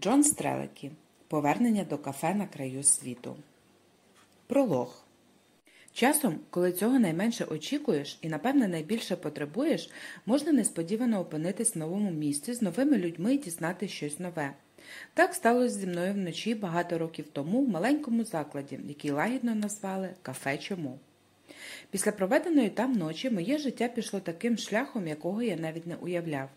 Джон Стрелекі. Повернення до кафе на краю світу. Пролог. Часом, коли цього найменше очікуєш і, напевне, найбільше потребуєш, можна несподівано опинитись в новому місці з новими людьми і дізнати щось нове. Так сталося зі мною вночі багато років тому в маленькому закладі, який лагідно назвали Кафе Чому. Після проведеної там ночі моє життя пішло таким шляхом, якого я навіть не уявляв.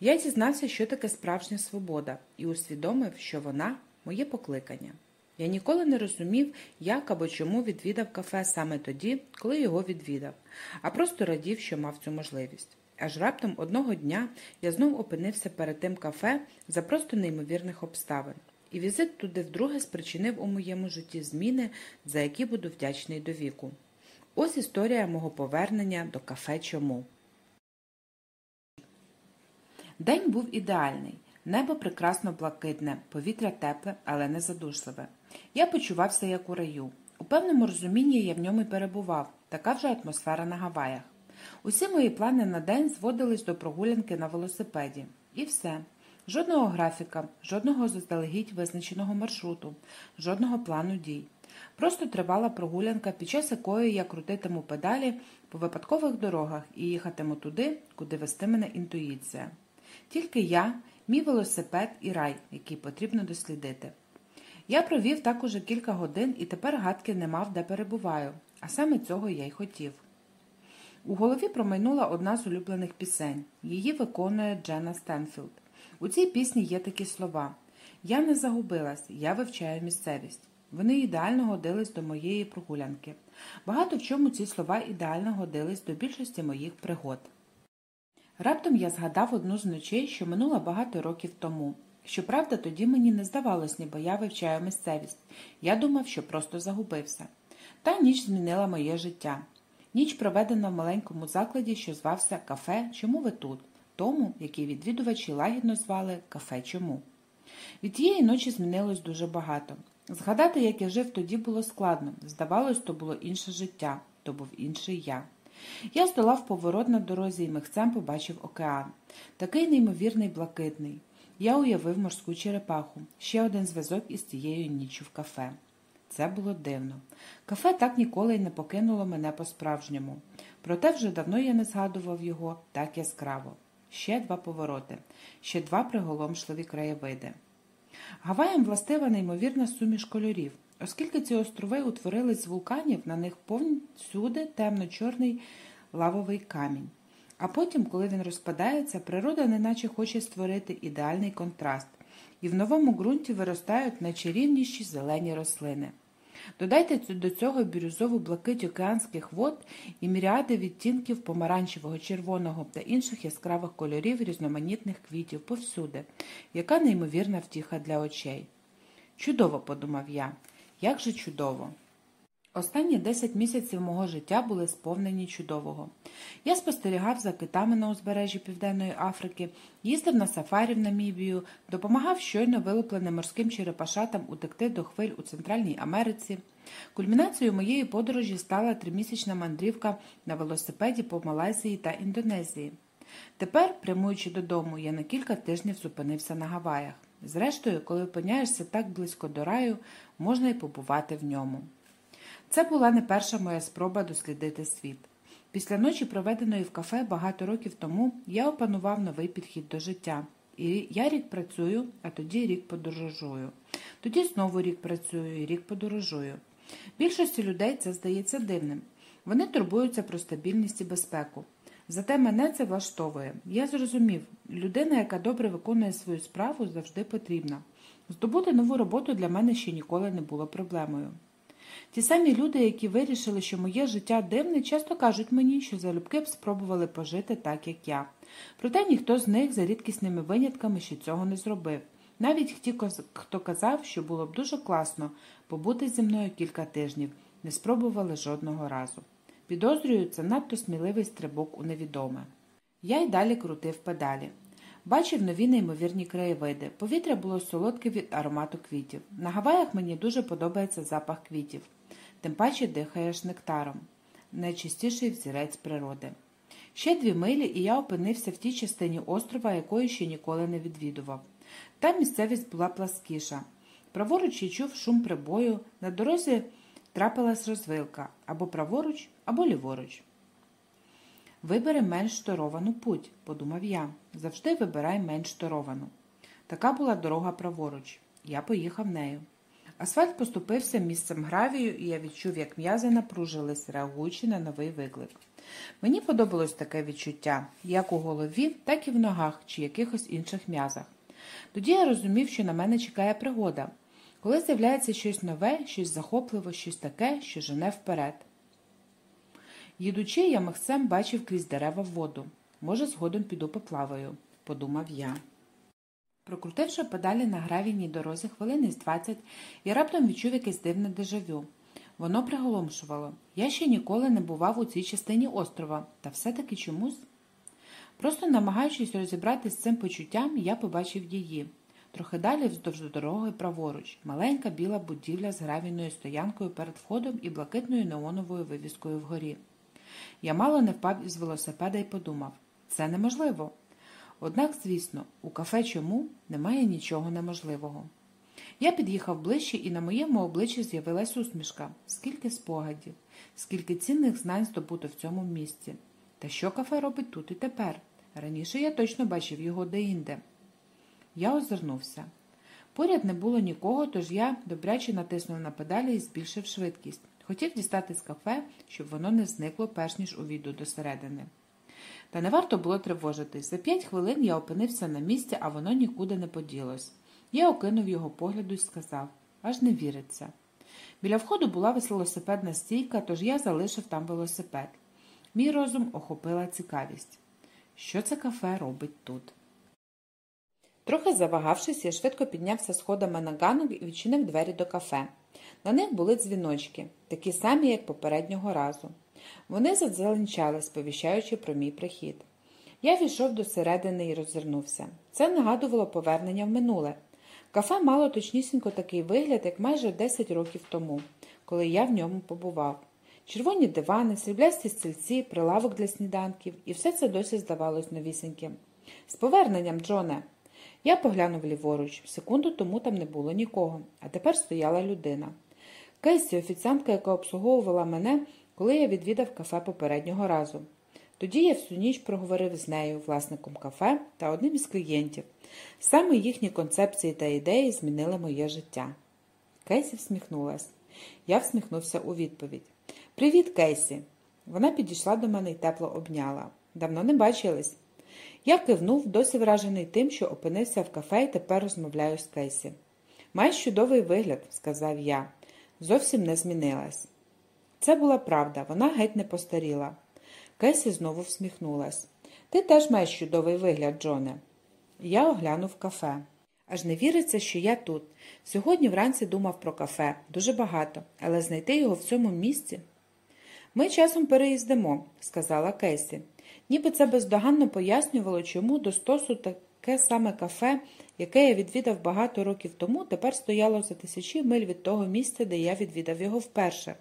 Я дізнався, що таке справжня свобода, і усвідомив, що вона моє покликання. Я ніколи не розумів, як або чому відвідав кафе саме тоді, коли його відвідав, а просто радів, що мав цю можливість. Аж раптом одного дня я знов опинився перед тим кафе за просто неймовірних обставин, і візит туди вдруге спричинив у моєму житті зміни, за які буду вдячний до віку. Ось історія мого повернення до кафе чому. День був ідеальний. Небо прекрасно блакитне, повітря тепле, але не задушливе. Я почувався як у раю. У певному розумінні я в ньому й перебував, така вже атмосфера на Гаваях. Усі мої плани на день зводились до прогулянки на велосипеді. І все. Жодного графіка, жодного заздалегідь визначеного маршруту, жодного плану дій. Просто тривала прогулянка, під час якої я крутитиму педалі по випадкових дорогах і їхатиму туди, куди вестиме мене інтуїція. Тільки я, мій велосипед і рай, який потрібно дослідити. Я провів так уже кілька годин і тепер гадки не мав, де перебуваю, а саме цього я й хотів. У голові промайнула одна з улюблених пісень. Її виконує Джена Стенфілд. У цій пісні є такі слова: Я не загубилась, я вивчаю місцевість. Вони ідеально годились до моєї прогулянки. Багато в чому ці слова ідеально годились до більшості моїх пригод. Раптом я згадав одну з ночей, що минула багато років тому. Щоправда, тоді мені не здавалось, ніби я вивчаю місцевість. Я думав, що просто загубився. Та ніч змінила моє життя. Ніч проведена в маленькому закладі, що звався Кафе Чому ви тут? Тому, який відвідувачі лагідно звали Кафе Чому. Від тієї ночі змінилось дуже багато. Згадати, як я жив тоді, було складно. Здавалось, то було інше життя, то був інший я. Я здолав поворот на дорозі і михцем побачив океан. Такий неймовірний блакитний. Я уявив морську черепаху, ще один зв'язок із цією ніччю в кафе. Це було дивно. Кафе так ніколи й не покинуло мене по-справжньому. Проте вже давно я не згадував його так яскраво. Ще два повороти, ще два приголомшливі краєвиди. Гаваям властива неймовірна суміш кольорів. Оскільки ці острови утворились з вулканів, на них повсюди темно-чорний лавовий камінь. А потім, коли він розпадається, природа неначе хоче створити ідеальний контраст, і в новому ґрунті виростають найчарівніші зелені рослини. Додайте до цього бірюзову блакить океанських вод і міріади відтінків помаранчевого, червоного та інших яскравих кольорів різноманітних квітів повсюди, яка неймовірна втіха для очей. Чудово, подумав я, як же чудово! Останні 10 місяців мого життя були сповнені чудового. Я спостерігав за китами на узбережжі Південної Африки, їздив на сафарі в Намібію, допомагав щойно вилупленим морським черепашатам утекти до хвиль у Центральній Америці. Кульмінацією моєї подорожі стала тримісячна мандрівка на велосипеді по Малайзії та Індонезії. Тепер, прямуючи додому, я на кілька тижнів зупинився на Гаваях. Зрештою, коли опиняєшся так близько до раю, можна й побувати в ньому. Це була не перша моя спроба дослідити світ. Після ночі, проведеної в кафе багато років тому, я опанував новий підхід до життя. І я рік працюю, а тоді рік подорожую. Тоді знову рік працюю і рік подорожую. Більшості людей це здається дивним. Вони турбуються про стабільність і безпеку. Зате мене це влаштовує. Я зрозумів, людина, яка добре виконує свою справу, завжди потрібна. Здобути нову роботу для мене ще ніколи не було проблемою. Ті самі люди, які вирішили, що моє життя дивне, часто кажуть мені, що залюбки б спробували пожити так, як я. Проте ніхто з них за рідкісними винятками ще цього не зробив. Навіть ті, хто казав, що було б дуже класно побути зі мною кілька тижнів, не спробували жодного разу. Підозрюю, це надто сміливий стрибок у невідоме. Я й далі крутив педалі. Бачив нові неймовірні краєвиди. Повітря було солодке від аромату квітів. На Гаваях мені дуже подобається запах квітів, тим паче дихаєш нектаром, найчистіший взірець природи. Ще дві милі, і я опинився в тій частині острова, якої ще ніколи не відвідував. Та місцевість була пласкіша. Праворуч я чув шум прибою, на дорозі трапилась розвилка або праворуч, або ліворуч. Вибери менш шторовану путь, подумав я. Завжди вибирай менш шторовану. Така була дорога праворуч. Я поїхав нею. Асфальт поступився місцем гравію, і я відчув, як м'язи напружились, реагуючи на новий виклик. Мені подобалось таке відчуття, як у голові, так і в ногах чи якихось інших м'язах. Тоді я розумів, що на мене чекає пригода, коли з'являється щось нове, щось захопливе, щось таке, що жене вперед. Їдучи, я махцем бачив крізь дерева воду. Може, згодом піду поплаваю, подумав я. Прокрутивши педалі на гравійній дорозі хвилини з 20, я раптом відчув якесь дивне дежавю. Воно приголомшувало. Я ще ніколи не бував у цій частині острова, та все-таки чомусь. Просто намагаючись розібратися з цим почуттям, я побачив її. Трохи далі вздовж дороги праворуч, маленька біла будівля з гравійною стоянкою перед входом і блакитною неоновою вивіскою вгорі. Я мало не впав із велосипеда і подумав це неможливо. Однак, звісно, у кафе чому немає нічого неможливого. Я під'їхав ближче, і на моєму обличчі з'явилась усмішка, скільки спогадів, скільки цінних знань здобуто в цьому місці. Та що кафе робить тут і тепер? Раніше я точно бачив його деінде. Я озирнувся. Поряд не було нікого, тож я добряче натиснув на педалі і збільшив швидкість. Хотів дістати з кафе, щоб воно не зникло, перш ніж увійду до середини. Та не варто було тривожитись. За п'ять хвилин я опинився на місці, а воно нікуди не поділось. Я окинув його погляду і сказав аж не віриться. Біля входу була велосипедна стійка, тож я залишив там велосипед. Мій розум охопила цікавість. Що це кафе робить тут? Трохи завагавшись, я швидко піднявся сходами на ганок і відчинив двері до кафе. На них були дзвіночки, такі самі, як попереднього разу. Вони задзеленчали, сповіщаючи про мій прихід. Я війшов до середини і роззирнувся. Це нагадувало повернення в минуле. Кафе мало точнісінько такий вигляд, як майже 10 років тому, коли я в ньому побував. Червоні дивани, сріблясті стільці, прилавок для сніданків, і все це досі здавалось новісіньким. З поверненням, Джоне. Я поглянув ліворуч. Секунду тому там не було нікого, а тепер стояла людина. Кейсі, офіціантка, яка обслуговувала мене, коли я відвідав кафе попереднього разу. Тоді я всю ніч проговорив з нею, власником кафе та одним із клієнтів. Саме їхні концепції та ідеї змінили моє життя. Кейсі всміхнулась. Я всміхнувся у відповідь. Привіт, Кейсі! Вона підійшла до мене і тепло обняла. Давно не бачились. Я кивнув, досі вражений тим, що опинився в кафе і тепер розмовляю з Кейсі. Маєш чудовий вигляд, сказав я. Зовсім не змінилась. Це була правда, вона геть не постаріла. Кейсі знову всміхнулась. Ти теж маєш чудовий вигляд, Джоне. Я оглянув кафе. Аж не віриться, що я тут. Сьогодні вранці думав про кафе дуже багато, але знайти його в цьому місці. Ми часом переїздимо, сказала Кейсі. Ніби це бездоганно пояснювало, чому до стосу таке саме кафе, яке я відвідав багато років тому, тепер стояло за тисячі миль від того місця, де я відвідав його вперше,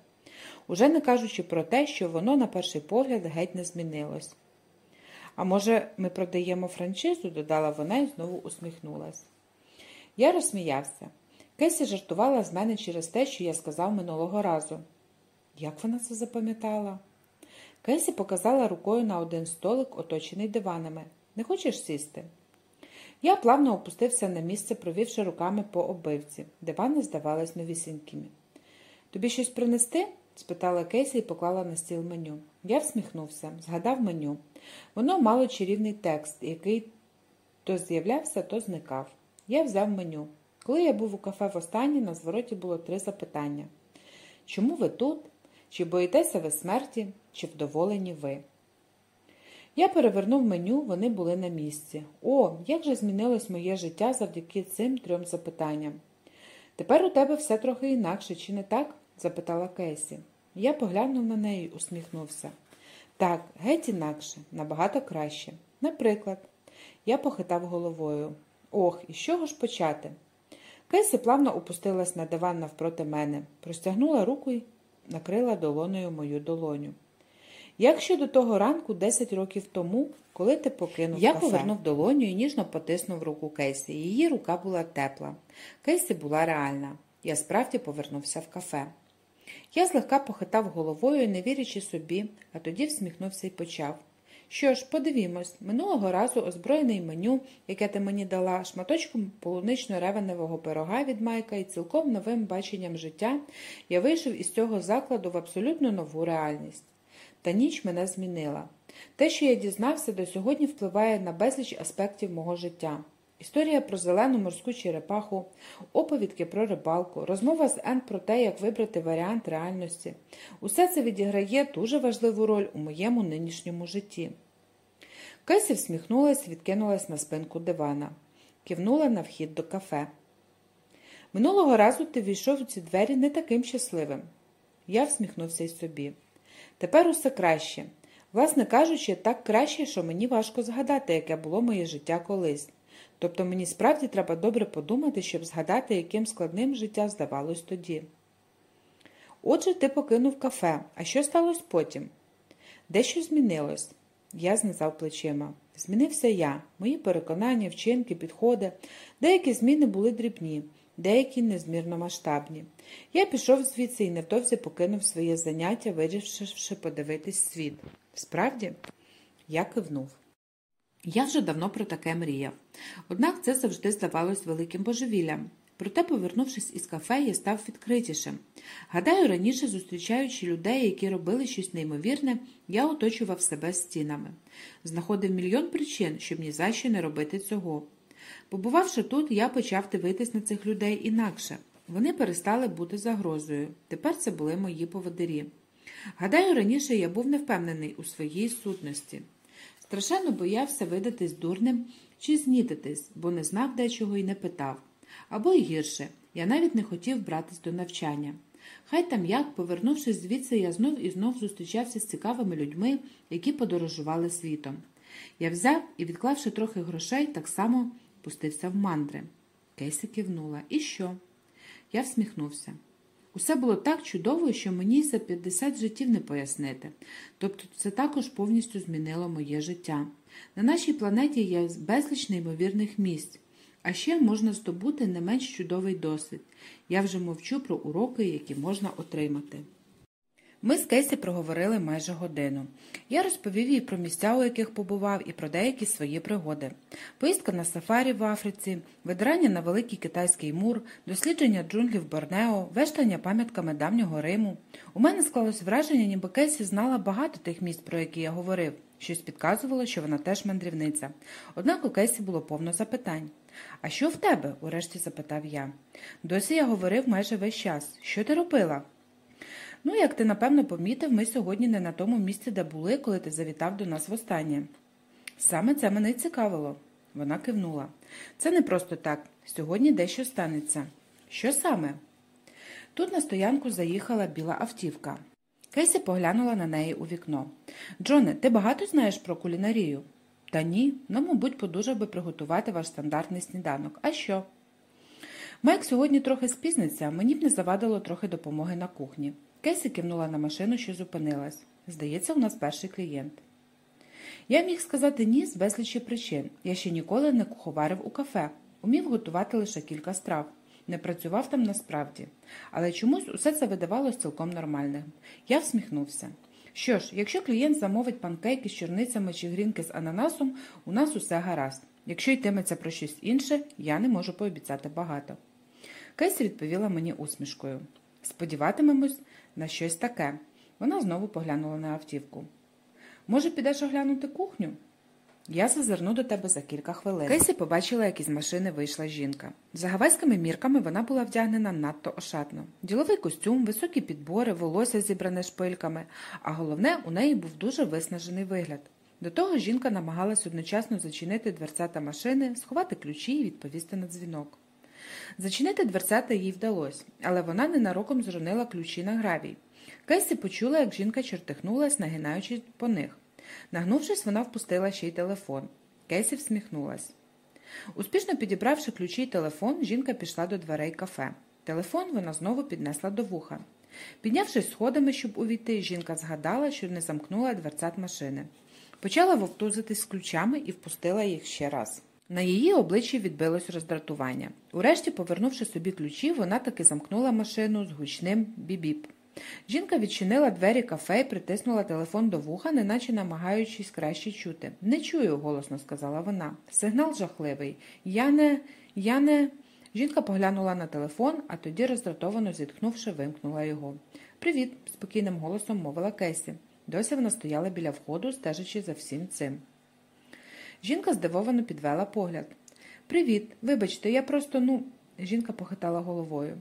уже не кажучи про те, що воно, на перший погляд, геть не змінилось. А може, ми продаємо франшизу, додала вона і знову усміхнулась. Я розсміявся. Кесі жартувала з мене через те, що я сказав минулого разу. Як вона це запам'ятала? Кесі показала рукою на один столик, оточений диванами. Не хочеш сісти? Я плавно опустився на місце, провівши руками по оббивці. Дивани здавались новісінькими. Тобі щось принести? спитала Кейсі і поклала на стіл меню. Я всміхнувся, згадав меню. Воно мало чарівний текст, який то з'являвся, то зникав. Я взяв меню. Коли я був у кафе востаннє, на звороті було три запитання: чому ви тут? Чи боїтеся ви смерті, чи вдоволені ви? Я перевернув меню, вони були на місці. О, як же змінилось моє життя завдяки цим трьом запитанням. Тепер у тебе все трохи інакше, чи не так? запитала Кейсі. Я поглянув на неї усміхнувся. Так, геть інакше, набагато краще. Наприклад, я похитав головою. Ох, і з чого ж почати? Кейсі плавно опустилась на диван навпроти мене, простягнула руку накрила долоною мою долоню. Як щодо того ранку 10 років тому, коли ти покинув Я кафе? повернув долоню і ніжно потиснув руку Кейсі. Її рука була тепла. Кейсі була реальна. Я справді повернувся в кафе. Я злегка похитав головою, не вірячи собі, а тоді всміхнувся і почав. Що ж, подивімось, минулого разу озброєний меню, яке ти мені дала, шматочком полунично-ревеневого пирога від Майка і цілком новим баченням життя, я вийшов із цього закладу в абсолютно нову реальність. Та ніч мене змінила. Те, що я дізнався, до сьогодні впливає на безліч аспектів мого життя. Історія про зелену морську черепаху, оповідки про рибалку, розмова з Ен про те, як вибрати варіант реальності. Усе це відіграє дуже важливу роль у моєму нинішньому житті. Кесі всміхнулась, відкинулась на спинку дивана, кивнула на вхід до кафе. Минулого разу ти війшов у ці двері не таким щасливим. Я всміхнувся й собі. Тепер усе краще. Власне кажучи, так краще, що мені важко згадати, яке було моє життя колись. Тобто мені справді треба добре подумати, щоб згадати, яким складним життя здавалось тоді. Отже, ти покинув кафе. А що сталося потім? Дещо змінилось. Я знизав плечима. Змінився я, мої переконання, вчинки, підходи. Деякі зміни були дрібні, деякі незмірно масштабні. Я пішов звідси і невдовзі покинув своє заняття, вирішивши подивитись світ. Справді, я кивнув. Я вже давно про таке мріяв. Однак це завжди здавалось великим божевіллям. Проте, повернувшись із кафе, я став відкритішим. Гадаю, раніше, зустрічаючи людей, які робили щось неймовірне, я оточував себе стінами. Знаходив мільйон причин, щоб ні за що не робити цього. Побувавши тут, я почав дивитись на цих людей інакше. Вони перестали бути загрозою. Тепер це були мої поводирі. Гадаю, раніше я був невпевнений у своїй сутності. Страшенно боявся видатись дурним чи знітитись, бо не знав дечого і не питав. Або й гірше, я навіть не хотів братись до навчання. Хай там як, повернувшись звідси, я знов і знов зустрічався з цікавими людьми, які подорожували світом. Я взяв і, відклавши трохи грошей, так само пустився в мандри. Кейсі кивнула. І що? Я всміхнувся. Усе було так чудово, що мені за 50 життів не пояснити. Тобто це також повністю змінило моє життя. На нашій планеті є безліч неймовірних місць, а ще можна здобути не менш чудовий досвід. Я вже мовчу про уроки, які можна отримати. Ми з Кейсі проговорили майже годину. Я розповів їй про місця, у яких побував, і про деякі свої пригоди. Поїздка на сафарі в Африці, видрання на Великий Китайський мур, дослідження джунглів Борнео, вештання пам'ятками давнього Риму. У мене склалось враження, ніби Кейсі знала багато тих місць, про які я говорив. Щось підказувало, що вона теж мандрівниця. Однак у Кейсі було повно запитань. А що в тебе? урешті запитав я. Досі я говорив майже весь час. Що ти робила? Ну, як ти напевно помітив, ми сьогодні не на тому місці, де були, коли ти завітав до нас востаннє. Саме це мене й цікавило. Вона кивнула. Це не просто так. Сьогодні дещо станеться. Що саме? Тут на стоянку заїхала біла автівка. Кейсі поглянула на неї у вікно. Джоне, ти багато знаєш про кулінарію? Та ні, ну, мабуть, подужав би приготувати ваш стандартний сніданок. А що? Майк сьогодні трохи спізниться, мені б не завадило трохи допомоги на кухні. Кейсі кивнула на машину, що зупинилась. Здається, у нас перший клієнт. Я міг сказати ні з безлічі причин. Я ще ніколи не куховарив у кафе, умів готувати лише кілька страв. Не працював там насправді. Але чомусь усе це видавалось цілком нормальним. Я всміхнувся. Що ж, якщо клієнт замовить панкейки з чорницями чи грінки з ананасом, у нас усе гаразд. Якщо йтиметься про щось інше, я не можу пообіцяти багато. Кейсі відповіла мені усмішкою. Сподіватимемось на щось таке. Вона знову поглянула на автівку. Може, підеш оглянути кухню? Я зазирну до тебе за кілька хвилин. Кейсі побачила, як із машини вийшла жінка. За гавайськими мірками вона була вдягнена надто ошатно. Діловий костюм, високі підбори, волосся зібране шпильками, а головне, у неї був дуже виснажений вигляд. До того жінка намагалась одночасно зачинити дверцята машини, сховати ключі і відповісти на дзвінок. Зачинити дверцята їй вдалося, але вона ненароком зронила ключі на гравій. Кейсі почула, як жінка чертихнулась, нагинаючи по них. Нагнувшись, вона впустила ще й телефон. Кейсі всміхнулась. Успішно підібравши ключі й телефон, жінка пішла до дверей кафе. Телефон вона знову піднесла до вуха. Піднявшись сходами, щоб увійти, жінка згадала, що не замкнула дверцят машини. Почала вовтузитись з ключами і впустила їх ще раз. На її обличчі відбилось роздратування. Урешті, повернувши собі ключі, вона таки замкнула машину з гучним бібіп. Жінка відчинила двері кафе і притиснула телефон до вуха, неначе намагаючись краще чути. Не чую, голосно сказала вона. Сигнал жахливий. Я не. я не. Жінка поглянула на телефон, а тоді, роздратовано зітхнувши, вимкнула його. Привіт, спокійним голосом мовила Кесі. Досі вона стояла біля входу, стежачи за всім цим. Жінка здивовано підвела погляд. Привіт, вибачте, я просто, ну. Жінка похитала головою.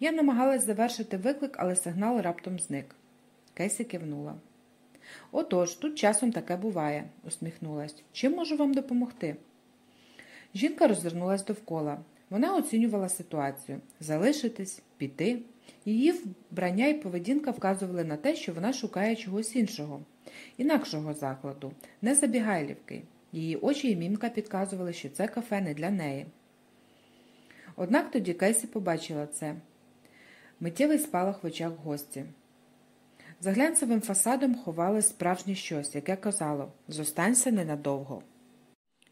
Я намагалась завершити виклик, але сигнал раптом зник. Кесі кивнула. Отож, тут часом таке буває, усміхнулась. Чим можу вам допомогти? Жінка розвернулась довкола. Вона оцінювала ситуацію залишитись, піти. Її вбрання і поведінка вказували на те, що вона шукає чогось іншого, інакшого закладу, не забігайлівки. Її очі і мімка підказували, що це кафе не для неї. Однак тоді Кейсі побачила це миттєвий спалах в очах гості. За глянцевим фасадом ховали справжнє щось, яке казало зостанься ненадовго.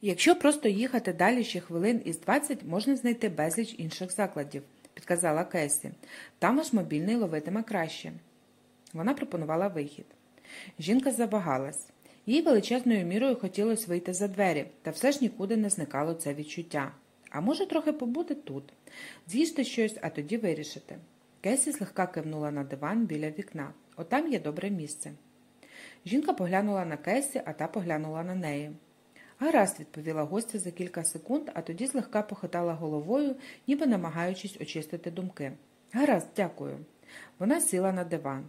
Якщо просто їхати далі ще хвилин із 20, можна знайти безліч інших закладів, підказала Кесі. Там ваш мобільний ловитиме краще. Вона пропонувала вихід. Жінка завагалась. Їй величезною мірою хотілося вийти за двері, та все ж нікуди не зникало це відчуття. А може, трохи побути тут, з'їжте щось, а тоді вирішити. Кесі слегка кивнула на диван біля вікна. Отам є добре місце. Жінка поглянула на Кесі, а та поглянула на неї. Гаразд, відповіла гостя за кілька секунд, а тоді злегка похитала головою, ніби намагаючись очистити думки. Гаразд, дякую. Вона сіла на диван.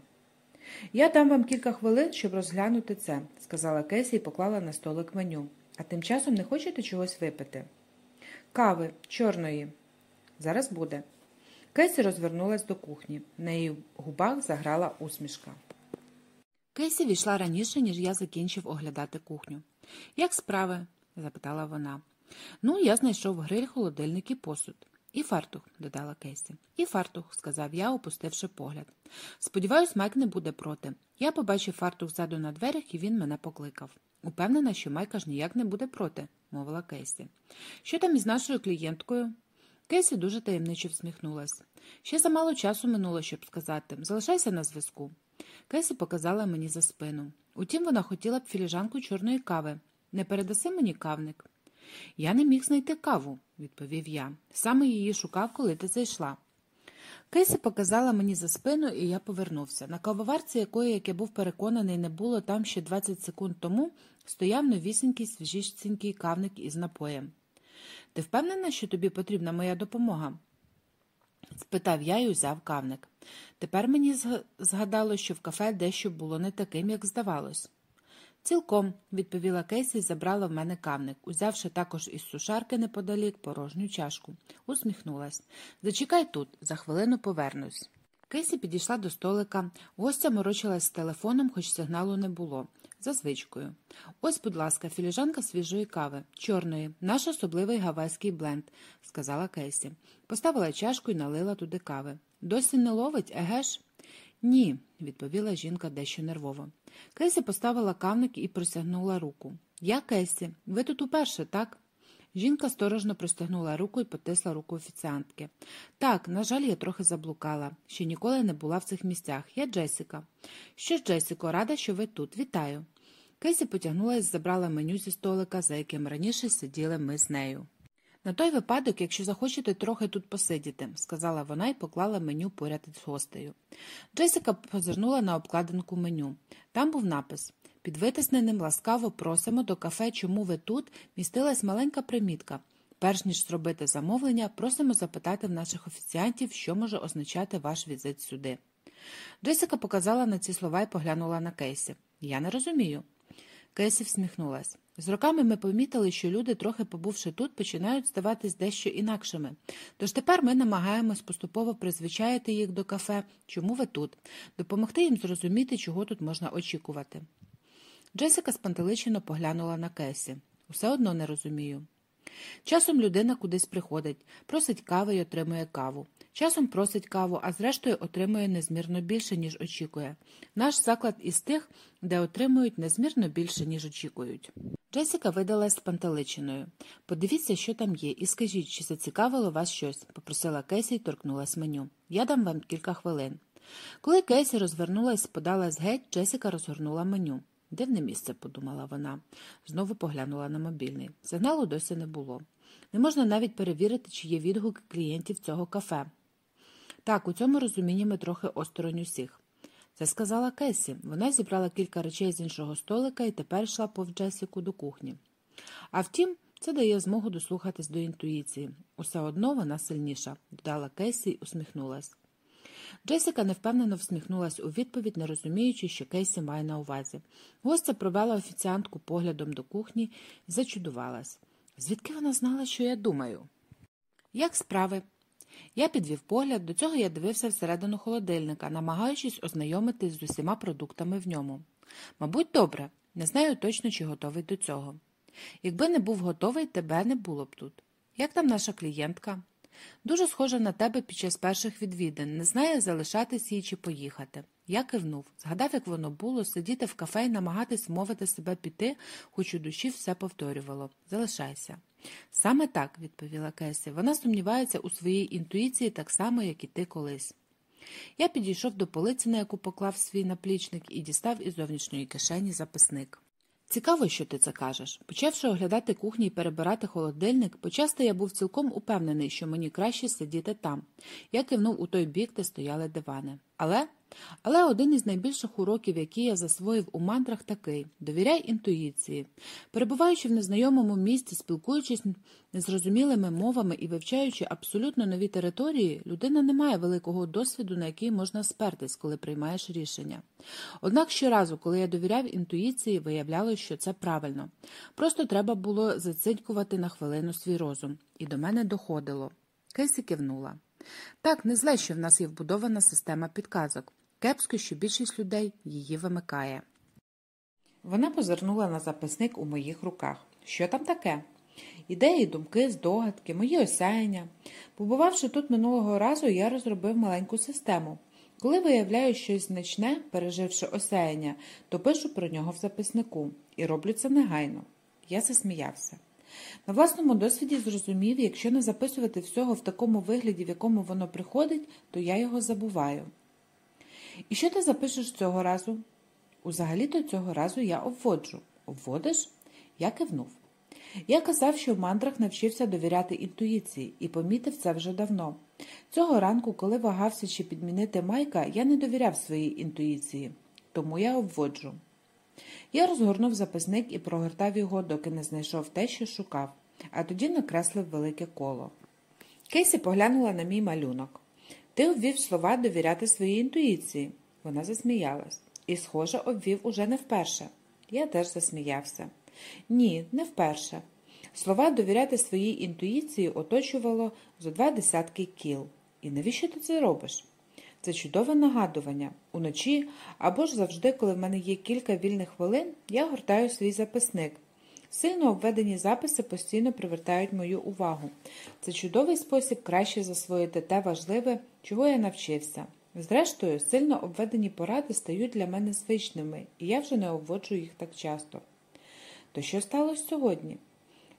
Я дам вам кілька хвилин, щоб розглянути це, сказала Кесі і поклала на столик меню. А тим часом не хочете чогось випити? Кави, чорної. Зараз буде. Кесі розвернулась до кухні. На її губах заграла усмішка. Кейсі війшла раніше, ніж я закінчив оглядати кухню. Як справи? запитала вона. Ну, я знайшов гриль, холодильник і посуд. І фартух, додала Кейсі. І фартух, сказав я, опустивши погляд. Сподіваюсь, Майк не буде проти. Я побачив фартух ззаду на дверях, і він мене покликав. Упевнена, що Майк аж ніяк не буде проти, мовила Кейсі. Що там із нашою клієнткою? Кейсі дуже таємниче всміхнулась. Ще замало часу минуло, щоб сказати залишайся на зв'язку. Кейсі показала мені за спину. Утім, вона хотіла б філіжанку чорної кави. Не передаси мені кавник. Я не міг знайти каву, відповів я. Саме її шукав, коли ти зайшла. Кейсі показала мені за спину, і я повернувся. На кавоварці, якої, як я був переконаний, не було там ще 20 секунд тому, стояв новісінький свіжісінький кавник із напоєм. Ти впевнена, що тобі потрібна моя допомога? спитав я і узяв кавник. Тепер мені згадало, що в кафе дещо було не таким, як здавалось. Цілком, відповіла Кейсі і забрала в мене кавник, узявши також із сушарки неподалік порожню чашку. Усміхнулась. Зачекай тут, за хвилину повернусь. Кейсі підійшла до столика, гостя морочилась з телефоном, хоч сигналу не було. За звичкою. Ось, будь ласка, філіжанка свіжої кави, чорної, наш особливий гавайський бленд, сказала Кейсі. Поставила чашку і налила туди кави. Досі не ловить, еге ж? Ні, відповіла жінка дещо нервово. Кейсі поставила кавник і просягнула руку. Я Кейсі, ви тут уперше, так? Жінка сторожно простягнула руку і потисла руку офіціантки. Так, на жаль, я трохи заблукала. Ще ніколи не була в цих місцях. Я Джесіка. Що ж, Джесіко, рада, що ви тут. Вітаю. Кейсі потягнулася і забрала меню зі столика, за яким раніше сиділи ми з нею. На той випадок, якщо захочете трохи тут посидіти, сказала вона і поклала меню поряд із гостею. Джесіка позирнула на обкладинку меню. Там був напис під витисненим ласкаво просимо до кафе, чому ви тут, містилась маленька примітка. Перш ніж зробити замовлення, просимо запитати в наших офіціантів, що може означати ваш візит сюди. Джесіка показала на ці слова і поглянула на Кейсі. Я не розумію. Кейсі всміхнулась. З роками ми помітили, що люди, трохи побувши тут, починають здаватись дещо інакшими. Тож тепер ми намагаємось поступово призвичаїти їх до кафе, чому ви тут, допомогти їм зрозуміти, чого тут можна очікувати. Джесіка спантеличено поглянула на Кесі. Усе одно не розумію. Часом людина кудись приходить, просить кави й отримує каву. Часом просить каву, а зрештою отримує незмірно більше, ніж очікує. Наш заклад із тих, де отримують незмірно більше, ніж очікують. Джесіка видалась пантеличиною. Подивіться, що там є, і скажіть, чи зацікавило вас щось, попросила Кейсі і торкнулась меню. Я дам вам кілька хвилин. Коли Кейсі розвернулась, подалась геть, Джесіка розгорнула меню. Дивне місце, подумала вона. Знову поглянула на мобільний. Сигналу досі не було. Не можна навіть перевірити, чи є відгуки клієнтів цього кафе. Так, у цьому розумінні ми трохи осторонь усіх. Це сказала Кесі. Вона зібрала кілька речей з іншого столика і тепер йшла пов Джесіку до кухні. А втім, це дає змогу дослухатись до інтуїції. Усе одно вона сильніша, додала Кейсі і усміхнулась. Джесіка невпевнено всміхнулась у відповідь, не розуміючи, що Кейсі має на увазі. Гостя провела офіціантку поглядом до кухні і зачудувалась. Звідки вона знала, що я думаю? Як справи? Я підвів погляд, до цього я дивився всередину холодильника, намагаючись ознайомитись з усіма продуктами в ньому. Мабуть, добре, не знаю точно, чи готовий до цього. Якби не був готовий, тебе не було б тут. Як там наша клієнтка? Дуже схожа на тебе під час перших відвідин, не знає, залишатись їй чи поїхати. Я кивнув, згадав, як воно було, сидіти в кафе і намагатись вмовити себе піти, хоч у душі все повторювало залишайся. Саме так, відповіла Кесі. Вона сумнівається у своїй інтуїції так само, як і ти колись. Я підійшов до полиці, на яку поклав свій наплічник, і дістав із зовнішньої кишені записник. Цікаво, що ти це кажеш. Почавши оглядати кухню і перебирати холодильник, почасти я був цілком упевнений, що мені краще сидіти там. Я кивнув у той бік, де стояли дивани. Але але один із найбільших уроків, які я засвоїв у мантрах, такий довіряй інтуїції. Перебуваючи в незнайомому місці, спілкуючись незрозумілими мовами і вивчаючи абсолютно нові території, людина не має великого досвіду, на який можна спертись, коли приймаєш рішення. Однак щоразу, коли я довіряв інтуїції, виявлялося, що це правильно. Просто треба було зацинькувати на хвилину свій розум, і до мене доходило. Кейсі кивнула. Так, не зле, що в нас є вбудована система підказок. Кепсько, що більшість людей її вимикає. Вона позирнула на записник у моїх руках. Що там таке? Ідеї, думки, здогадки, мої осяяння. Побувавши тут минулого разу, я розробив маленьку систему. Коли виявляю щось значне, переживши осяяння, то пишу про нього в записнику і роблю це негайно. Я засміявся. На власному досвіді зрозумів, якщо не записувати всього в такому вигляді, в якому воно приходить, то я його забуваю. І що ти запишеш цього разу? Узагалі-то цього разу я обводжу. Обводиш? Я кивнув. Я казав, що в мандрах навчився довіряти інтуїції і помітив це вже давно. Цього ранку, коли вагався чи підмінити майка, я не довіряв своїй інтуїції, тому я обводжу. Я розгорнув записник і прогортав його, доки не знайшов те, що шукав, а тоді накреслив велике коло. Кейсі поглянула на мій малюнок. Ти обвів слова довіряти своїй інтуїції. Вона засміялась. І, схоже, обвів уже не вперше. Я теж засміявся. Ні, не вперше. Слова довіряти своїй інтуїції оточувало зо два десятки кіл. І навіщо ти це робиш? Це чудове нагадування. Уночі або ж завжди, коли в мене є кілька вільних хвилин, я гортаю свій записник. Сильно обведені записи постійно привертають мою увагу. Це чудовий спосіб краще засвоїти те важливе, чого я навчився. Зрештою, сильно обведені поради стають для мене звичними, і я вже не обводжу їх так часто. То що сталося сьогодні?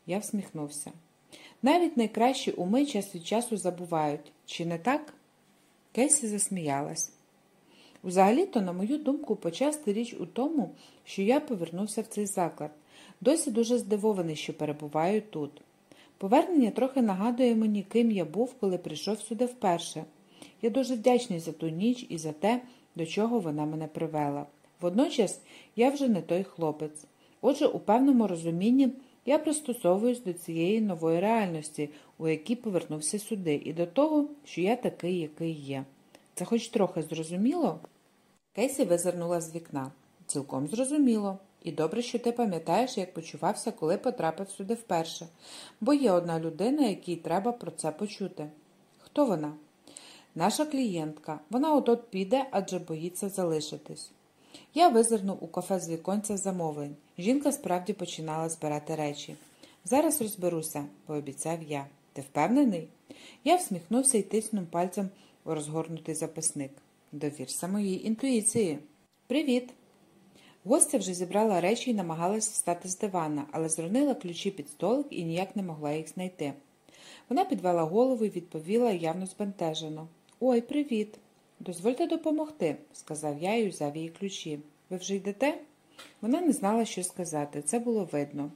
Я всміхнувся. Навіть найкращі уми час від часу забувають, чи не так? Кесі засміялась. Взагалі-то, на мою думку, почасти річ у тому, що я повернувся в цей заклад. Досі дуже здивований, що перебуваю тут. Повернення трохи нагадує мені, ким я був, коли прийшов сюди вперше. Я дуже вдячний за ту ніч і за те, до чого вона мене привела. Водночас я вже не той хлопець. Отже, у певному розумінні я пристосовуюсь до цієї нової реальності, у якій повернувся сюди, і до того, що я такий, який є. Це хоч трохи зрозуміло? Кейсі визирнула з вікна. Цілком зрозуміло. І добре, що ти пам'ятаєш, як почувався, коли потрапив сюди вперше, бо є одна людина, якій треба про це почути. Хто вона? Наша клієнтка. Вона от піде, адже боїться залишитись. Я визирнув у кафе з віконця замовлень. Жінка справді починала збирати речі. Зараз розберуся, пообіцяв я. Ти впевнений? Я всміхнувся і тиснув пальцем у розгорнутий записник. Довірся моїй інтуїції. Привіт. Гостя вже зібрала речі і намагалась встати з дивана, але зронила ключі під столик і ніяк не могла їх знайти. Вона підвела голову і відповіла явно збентежено. Ой, привіт. Дозвольте допомогти, сказав я і взяв її ключі. Ви вже йдете? Вона не знала, що сказати. Це було видно.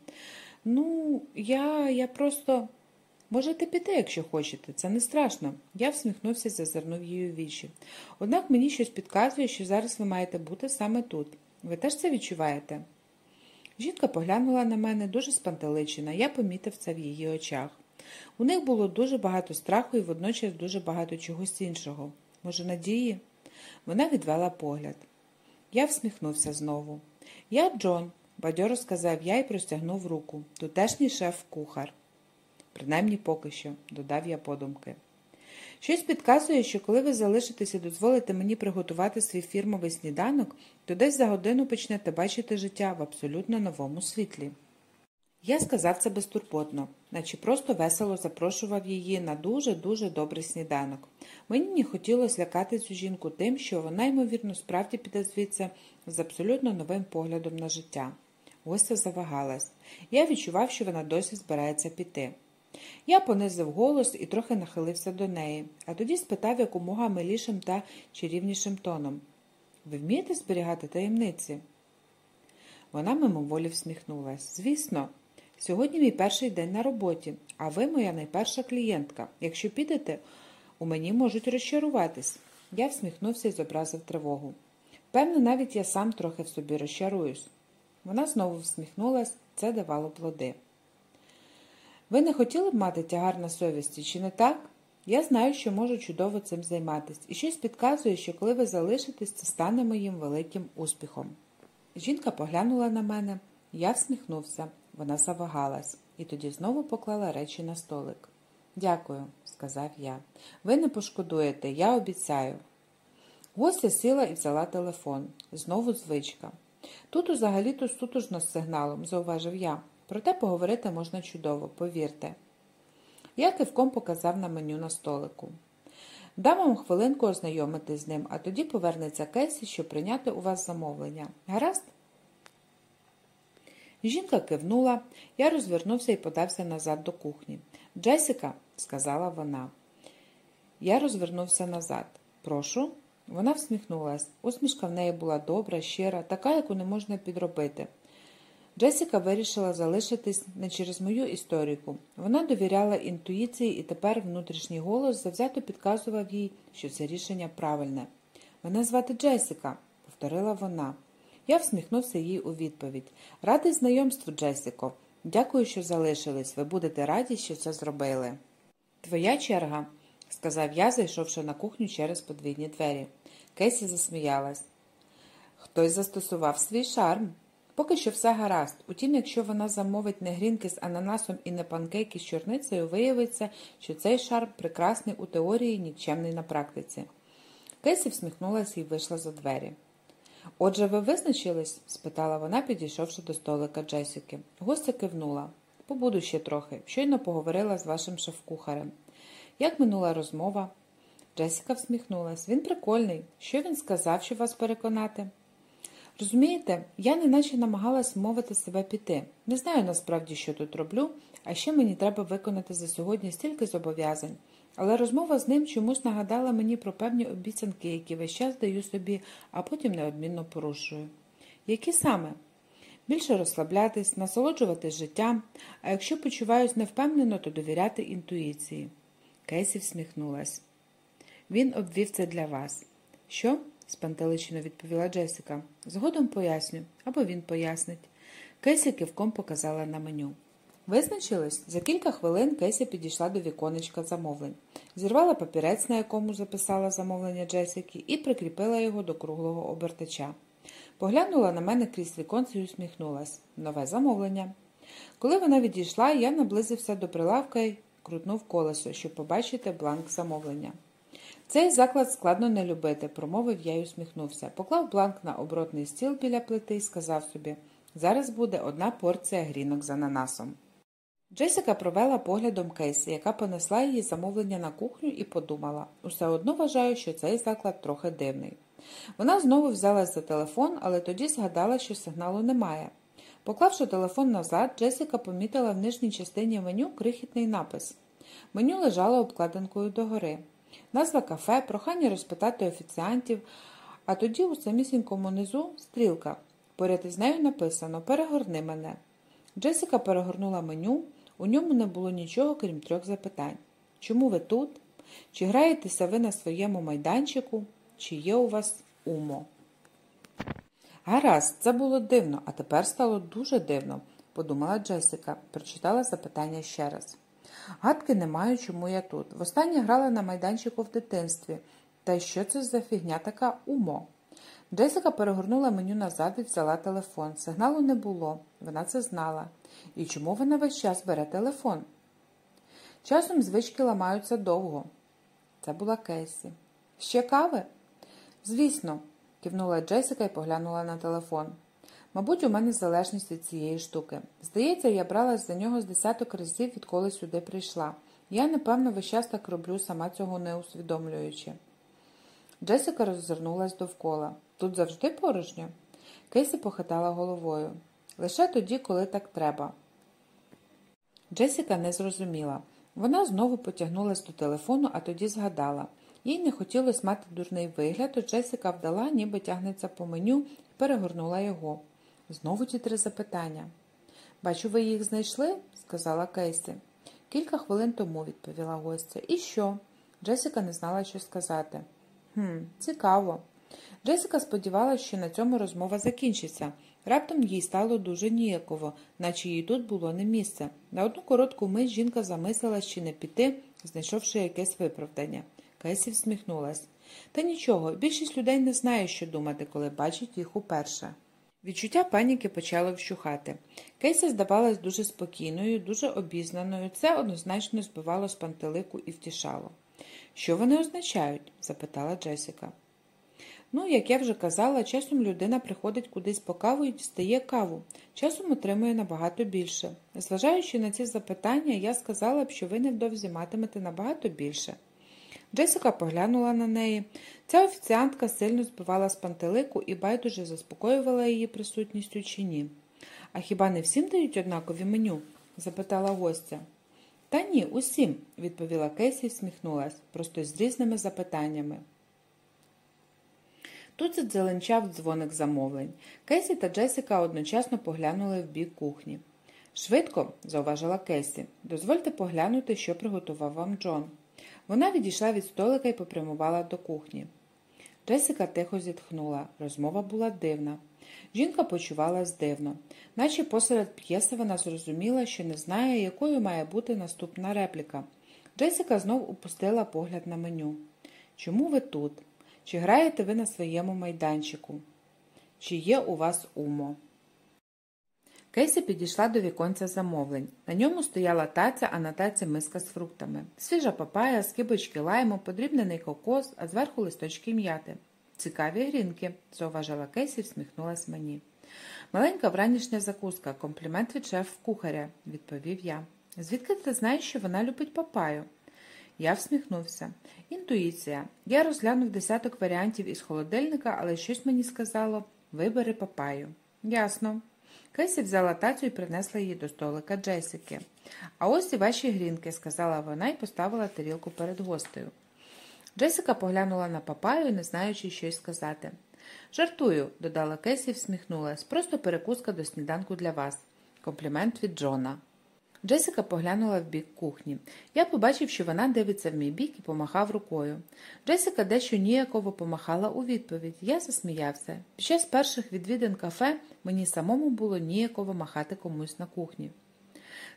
Ну, я, я просто. Можете піти, якщо хочете, це не страшно. Я всміхнувся і зазирнув її у вічі. Однак мені щось підказує, що зараз ви маєте бути саме тут. Ви теж це відчуваєте? Жінка поглянула на мене дуже спантеличена, я помітив це в її очах. У них було дуже багато страху і водночас дуже багато чогось іншого. Може, надії? Вона відвела погляд. Я всміхнувся знову. Я Джон, бадьоро сказав я і простягнув руку. Тутешній шеф-кухар. Принаймні поки що, додав я подумки. Щось підказує, що коли ви залишитеся і дозволите мені приготувати свій фірмовий сніданок, то десь за годину почнете бачити життя в абсолютно новому світлі. Я сказав це безтурботно, наче просто весело запрошував її на дуже-дуже добрий сніданок. Мені не хотілося лякати цю жінку тим, що вона, ймовірно, справді піде звідси з абсолютно новим поглядом на життя. Гостя завагалась. Я відчував, що вона досі збирається піти. Я понизив голос і трохи нахилився до неї, а тоді спитав якомога милішим та чарівнішим тоном Ви вмієте зберігати таємниці? Вона мимоволі всміхнулась. Звісно, сьогодні мій перший день на роботі, а ви моя найперша клієнтка. Якщо підете, у мені можуть розчаруватись. Я всміхнувся і зобразив тривогу. Певно, навіть я сам трохи в собі розчаруюсь. Вона знову всміхнулась, це давало плоди. Ви не хотіли б мати тягар на совісті, чи не так? Я знаю, що можу чудово цим займатися, і щось підказує, що коли ви залишитесь, це стане моїм великим успіхом. Жінка поглянула на мене, я всміхнувся, вона завагалась, і тоді знову поклала речі на столик. Дякую, сказав я. Ви не пошкодуєте, я обіцяю. Гостя сіла і взяла телефон. Знову звичка. Тут взагалі-то сутужно з сигналом, зауважив я. Проте поговорити можна чудово, повірте. Я кивком показав на меню на столику. Дам вам хвилинку ознайомитись з ним, а тоді повернеться Кесі, щоб прийняти у вас замовлення. Гаразд? Жінка кивнула, я розвернувся і подався назад до кухні. Джесіка, сказала вона. Я розвернувся назад. Прошу. Вона всміхнулась. Усмішка в неї була добра, щира, така, яку не можна підробити. Джесіка вирішила залишитись не через мою історіку. Вона довіряла інтуїції, і тепер внутрішній голос завзято підказував їй, що це рішення правильне. Мене звати Джесіка, повторила вона. Я всміхнувся їй у відповідь. Радий знайомству, Джесіко. Дякую, що залишились. Ви будете раді, що це зробили. Твоя черга, сказав я, зайшовши на кухню через подвійні двері. Кесі засміялась. Хтось застосував свій шарм. Поки що все гаразд. Утім, якщо вона замовить не грінки з ананасом і не панкейки з чорницею, виявиться, що цей шарм прекрасний у теорії нікчемний на практиці. Кесі всміхнулася і вийшла за двері. Отже, ви визначились? спитала вона, підійшовши до столика Джесіки. Гостя кивнула. Побуду ще трохи. Щойно поговорила з вашим шеф-кухарем. Як минула розмова? Джесіка всміхнулась. Він прикольний. Що він сказав, щоб вас переконати? Розумієте, я неначе намагалась мовити себе піти. Не знаю насправді, що тут роблю, а ще мені треба виконати за сьогодні стільки зобов'язань. Але розмова з ним чомусь нагадала мені про певні обіцянки, які весь час даю собі, а потім неодмінно порушую. Які саме? Більше розслаблятись, насолоджуватись життям, а якщо почуваюсь невпевнено, то довіряти інтуїції. Кейсі всміхнулась. Він обвів це для вас. Що? спантеличено відповіла Джесіка. Згодом поясню, або він пояснить. Кесі кивком показала на меню. Визначились? За кілька хвилин Кесі підійшла до віконечка замовлень, зірвала папірець, на якому записала замовлення Джесіки, і прикріпила його до круглого обертача. Поглянула на мене крізь віконце і усміхнулась. Нове замовлення. Коли вона відійшла, я наблизився до прилавка і крутнув колесо, щоб побачити бланк замовлення. Цей заклад складно не любити, промовив я й усміхнувся. Поклав бланк на оборотний стіл біля плити і сказав собі зараз буде одна порція грінок з ананасом. Джесіка провела поглядом Кейсі, яка понесла її замовлення на кухню, і подумала усе одно вважаю, що цей заклад трохи дивний. Вона знову взялась за телефон, але тоді згадала, що сигналу немає. Поклавши телефон назад, Джесіка помітила в нижній частині меню крихітний напис. Меню лежало обкладинкою догори. Назва кафе, прохання розпитати офіціантів, а тоді у самісінькому низу стрілка. Поряд із нею написано Перегорни мене. Джесіка перегорнула меню, у ньому не було нічого, крім трьох запитань. Чому ви тут? Чи граєтеся ви на своєму майданчику, чи є у вас умо? Гаразд, це було дивно, а тепер стало дуже дивно, подумала Джесіка, прочитала запитання ще раз. Гадки не маю, чому я тут. Востаннє грала на майданчику в дитинстві. Та що це за фігня така умо? Джесіка перегорнула меню назад і взяла телефон. Сигналу не було, вона це знала. І чому вона весь час бере телефон? Часом звички ламаються довго. Це була Кейсі. Ще кави? Звісно, кивнула Джесіка і поглянула на телефон. Мабуть, у мене залежність від цієї штуки. Здається, я бралась за нього з десяток разів, відколи сюди прийшла. Я, напевно, весь час так роблю, сама цього не усвідомлюючи. Джесіка роззирнулась довкола. Тут завжди порожньо. Кейсі похитала головою. Лише тоді, коли так треба. Джесіка не зрозуміла. Вона знову потягнулась до телефону, а тоді згадала. Їй не хотілося мати дурний вигляд, то Джесіка вдала, ніби тягнеться по меню і перегорнула його. Знову ті три запитання. Бачу, ви їх знайшли? сказала Кейсі. Кілька хвилин тому, відповіла гостя. І що? Джесіка не знала, що сказати. «Хм, Цікаво. Джесіка сподівалася, що на цьому розмова закінчиться. Раптом їй стало дуже ніяково, наче їй тут було не місце. На одну коротку мить жінка замислила, чи не піти, знайшовши якесь виправдання. Кейсі всміхнулась. Та нічого, більшість людей не знає, що думати, коли бачить їх уперше. Відчуття паніки почало вщухати. Кейсі здавалась дуже спокійною, дуже обізнаною. Це однозначно збивало з пантелику і втішало. Що вони означають? запитала Джесіка. Ну, як я вже казала, часом людина приходить кудись по каву і дістає каву, часом отримує набагато більше. Зважаючи на ці запитання, я сказала б, що ви невдовзі матимете набагато більше. Джесіка поглянула на неї. Ця офіціантка сильно збивала з пантелику і байдуже заспокоювала її присутністю чи ні. А хіба не всім дають однакові меню? запитала гостя. Та ні, усім, відповіла Кейсі і всміхнулась, просто з різними запитаннями. Тут задзеленчав дзвоник замовлень. Кейсі та Джесіка одночасно поглянули в бік кухні. Швидко, зауважила Кейсі, дозвольте поглянути, що приготував вам Джон. Вона відійшла від столика і попрямувала до кухні. Джесіка тихо зітхнула. Розмова була дивна. Жінка почувалась дивно, наче посеред п'єси вона зрозуміла, що не знає, якою має бути наступна репліка. Джесіка знов упустила погляд на меню. Чому ви тут? Чи граєте ви на своєму майданчику? Чи є у вас умо? Кейсі підійшла до віконця замовлень. На ньому стояла таця, а на таці миска з фруктами. Свіжа папая, скибочки лайму, подрібнений кокос, а зверху листочки м'яти. Цікаві грінки, зауважила Кейсі всміхнулась мені. Маленька вранішня закуска, комплімент від шеф кухаря, відповів я. Звідки ти знаєш, що вона любить папаю? Я всміхнувся. Інтуїція. Я розглянув десяток варіантів із холодильника, але щось мені сказало вибери папаю. Ясно. Кесі взяла тацю і принесла її до столика Джесіки. А ось і ваші грінки, сказала вона і поставила тарілку перед гостею. Джесіка поглянула на папаю, не знаючи, що й сказати. Жартую, додала Кесі і всміхнулась. Просто перекуска до сніданку для вас. Комплімент від Джона. Джесіка поглянула в бік кухні. Я побачив, що вона дивиться в мій бік і помахав рукою. Джесіка дещо ніяково помахала у відповідь. Я засміявся. Під час перших відвідин кафе мені самому було ніяково махати комусь на кухні.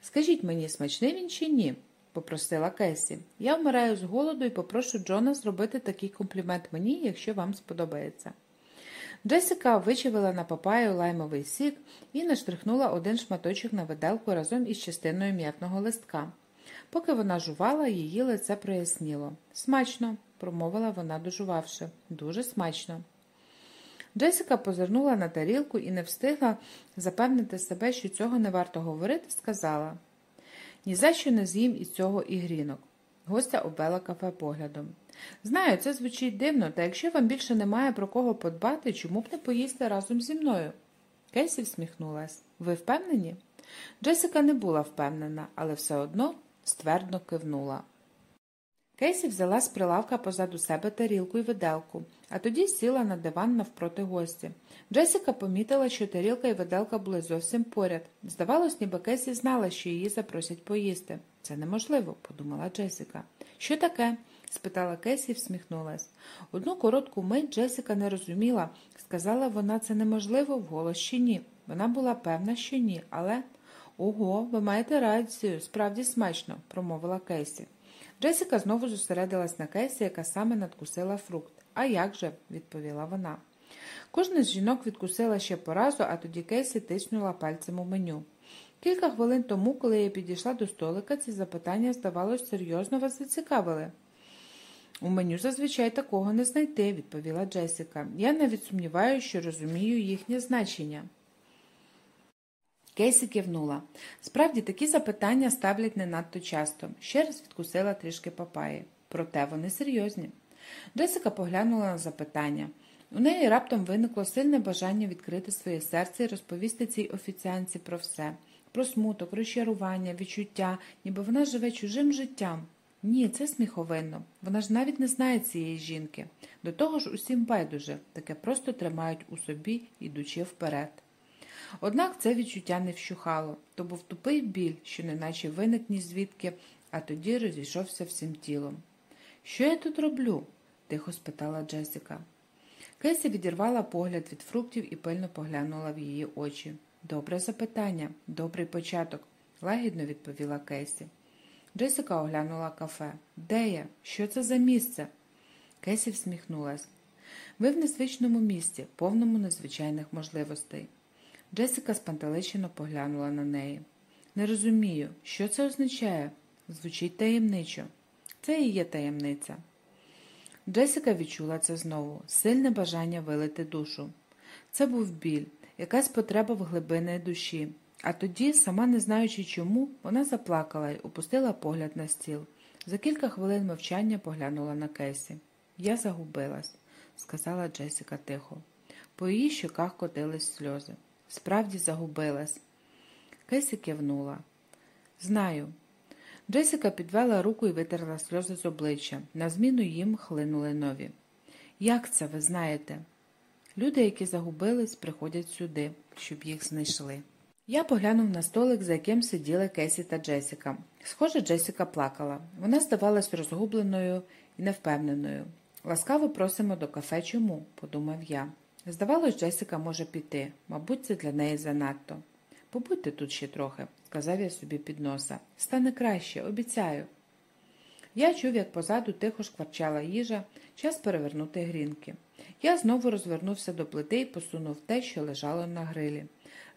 Скажіть мені, смачний він чи ні? попросила Кесі. Я вмираю з голоду і попрошу Джона зробити такий комплімент мені, якщо вам сподобається. Джесіка вичавила на папаю лаймовий сік і наштрихнула один шматочок на виделку разом із частиною м'ятного листка. Поки вона жувала, її лице проясніло. Смачно, промовила вона, дожувавши. Дуже смачно. Джесіка позирнула на тарілку і не встигла запевнити себе, що цього не варто говорити, сказала Ні за що не з'їм із цього ігрінок. Гостя обвела кафе поглядом. Знаю, це звучить дивно, та якщо вам більше немає про кого подбати, чому б не поїсти разом зі мною? Кейсі всміхнулась. Ви впевнені? Джесика не була впевнена, але все одно ствердно кивнула. Кейсі взяла з прилавка позаду себе тарілку і виделку, а тоді сіла на диван навпроти гості. Джесіка помітила, що тарілка і виделка були зовсім поряд. Здавалось, ніби Кейсі знала, що її запросять поїсти. Це неможливо, подумала Джесіка. Що таке? спитала Кейсі і всміхнулась. Одну коротку мить Джесіка не розуміла. Сказала вона це неможливо вголос чи ні. Вона була певна, що ні, але. Ого, ви маєте рацію, справді смачно, промовила Кейсі. Джесіка знову зосередилась на Кейсі, яка саме надкусила фрукт. А як же? відповіла вона. Кожна з жінок відкусила ще по разу, а тоді Кейсі тиснула пальцем у меню. Кілька хвилин тому, коли я підійшла до столика, ці запитання, здавалось, серйозно вас зацікавили. У меню зазвичай такого не знайти, відповіла Джесіка. Я навіть сумніваюся, що розумію їхнє значення. Кейсі кивнула. Справді, такі запитання ставлять не надто часто. Ще раз відкусила трішки папаї. Проте вони серйозні. Джесика поглянула на запитання. У неї раптом виникло сильне бажання відкрити своє серце і розповісти цій офіціанці про все про смуток, розчарування, відчуття, ніби вона живе чужим життям. Ні, це сміховинно. Вона ж навіть не знає цієї жінки. До того ж, усім байдуже, таке просто тримають у собі, ідучи вперед. Однак це відчуття не вщухало, то був тупий біль, що неначе виник ні звідки, а тоді розійшовся всім тілом. Що я тут роблю? тихо спитала Джесіка. Кейсі відірвала погляд від фруктів і пильно поглянула в її очі. Добре запитання, добрий початок, лагідно відповіла Кейсі. Джесіка оглянула кафе. Де я? Що це за місце? Кейсі всміхнулась. Ви в незвичному місці, повному незвичайних можливостей. Джесіка спантеличено поглянула на неї. Не розумію, що це означає? Звучить таємничо. Це і є таємниця. Джесіка відчула це знову, сильне бажання вилити душу. Це був біль, якась потреба в глибини душі. А тоді, сама не знаючи чому, вона заплакала і опустила погляд на стіл. За кілька хвилин мовчання поглянула на Кесі. Я загубилась, сказала Джесіка тихо. По її щоках котились сльози. Справді загубилась. Кесі кивнула. Знаю. Джесіка підвела руку і витерла сльози з обличчя. На зміну їм хлинули нові. Як це ви знаєте? Люди, які загубились, приходять сюди, щоб їх знайшли. Я поглянув на столик, за яким сиділи Кесі та Джесіка. Схоже, Джесіка плакала. Вона здавалась розгубленою і невпевненою. Ласкаво просимо до кафе чому? подумав я. Здавалось, Джесіка може піти, мабуть, це для неї занадто. Побудьте тут ще трохи, сказав я собі під носа. Стане краще, обіцяю. Я чув, як позаду тихо шкварчала їжа, час перевернути грінки. Я знову розвернувся до плити і посунув те, що лежало на грилі.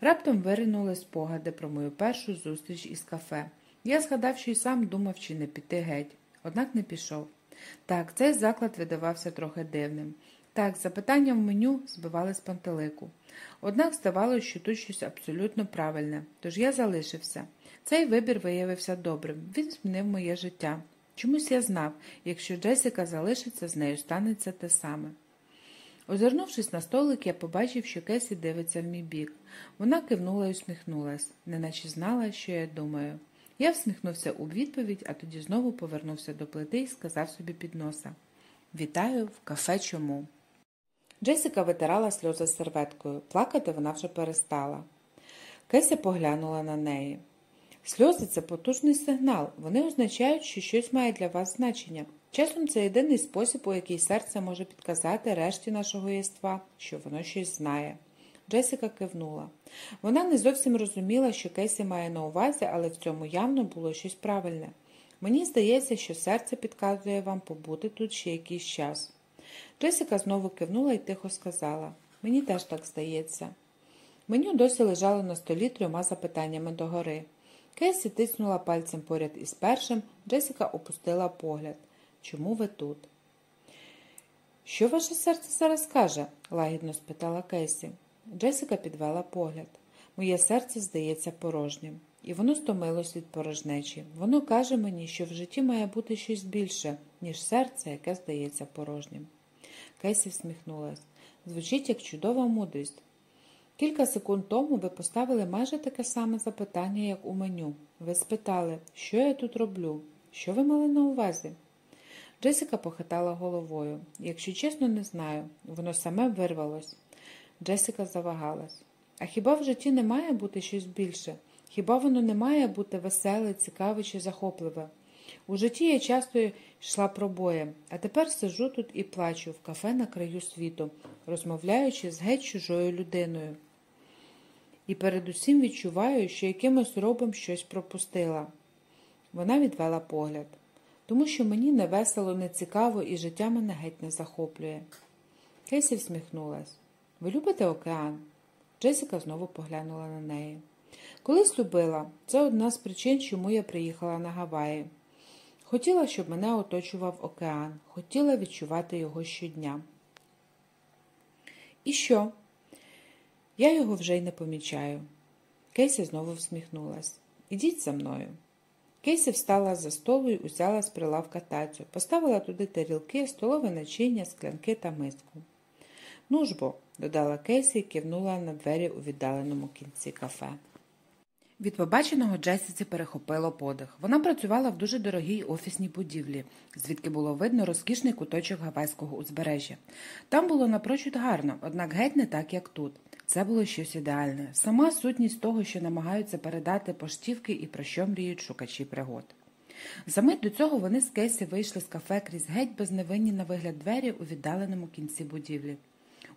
Раптом виринули спогади про мою першу зустріч із кафе. Я згадав, що й сам думав, чи не піти геть, однак не пішов. Так, цей заклад видавався трохи дивним. Так, запитання в меню збивали з пантелику. Однак здавалося, що тут щось абсолютно правильне, тож я залишився. Цей вибір виявився добрим, він змінив моє життя. Чомусь я знав, якщо Джесіка залишиться, з нею станеться те саме. Озирнувшись на столик, я побачив, що Кесі дивиться в мій бік. Вона кивнула і усміхнулась, неначе знала, що я думаю. Я всміхнувся у відповідь, а тоді знову повернувся до плити і сказав собі під носа Вітаю в кафе чому. Джесіка витирала сльози серветкою. Плакати вона вже перестала. Кеся поглянула на неї. Сльози це потужний сигнал. Вони означають, що щось має для вас значення. Часом це єдиний спосіб, у який серце може підказати решті нашого єства, що воно щось знає. Джесіка кивнула. Вона не зовсім розуміла, що Кесі має на увазі, але в цьому явно було щось правильне. Мені здається, що серце підказує вам побути тут ще якийсь час. Джесіка знову кивнула і тихо сказала Мені теж так здається. Меню досі лежало на столі трьома запитаннями догори. Кесі тиснула пальцем поряд із першим, Джесіка опустила погляд. Чому ви тут? Що ваше серце зараз каже? лагідно спитала Кесі. Джесіка підвела погляд. Моє серце здається порожнім. і воно стомилось від порожнечі. Воно каже мені, що в житті має бути щось більше, ніж серце, яке здається порожнім. Кейсі всміхнулась. Звучить як чудова мудрість. Кілька секунд тому ви поставили майже таке саме запитання, як у меню. Ви спитали, що я тут роблю? Що ви мали на увазі? Джесіка похитала головою. Якщо чесно, не знаю. Воно саме вирвалось. Джесіка завагалась. А хіба в житті не має бути щось більше? Хіба воно не має бути веселе, цікаве чи захопливе? У житті я часто йшла пробоєм, а тепер сижу тут і плачу в кафе на краю світу, розмовляючи з геть чужою людиною. І передусім відчуваю, що якимось робом щось пропустила. Вона відвела погляд, тому що мені не весело, не цікаво і життя мене геть не захоплює. Кейсі всміхнулась. Ви любите океан? Джесіка знову поглянула на неї. Колись любила. Це одна з причин, чому я приїхала на Гаваї. Хотіла, щоб мене оточував океан, хотіла відчувати його щодня. І що? Я його вже й не помічаю. Кейсі знову всміхнулась. Ідіть за мною. Кейсі встала за столу і узяла з прилавка тацю, поставила туди тарілки, столове начиння, склянки та миску. Ну ж бо, додала Кейсі і кивнула на двері у віддаленому кінці кафе. Від побаченого Джесіці перехопило подих. Вона працювала в дуже дорогій офісній будівлі, звідки було видно розкішний куточок гавайського узбережжя. Там було напрочуд гарно, однак геть не так, як тут. Це було щось ідеальне, сама сутність того, що намагаються передати поштівки і про що мріють шукачі пригод. Замить до цього вони з Кейсі вийшли з кафе крізь геть безневинні на вигляд двері у віддаленому кінці будівлі.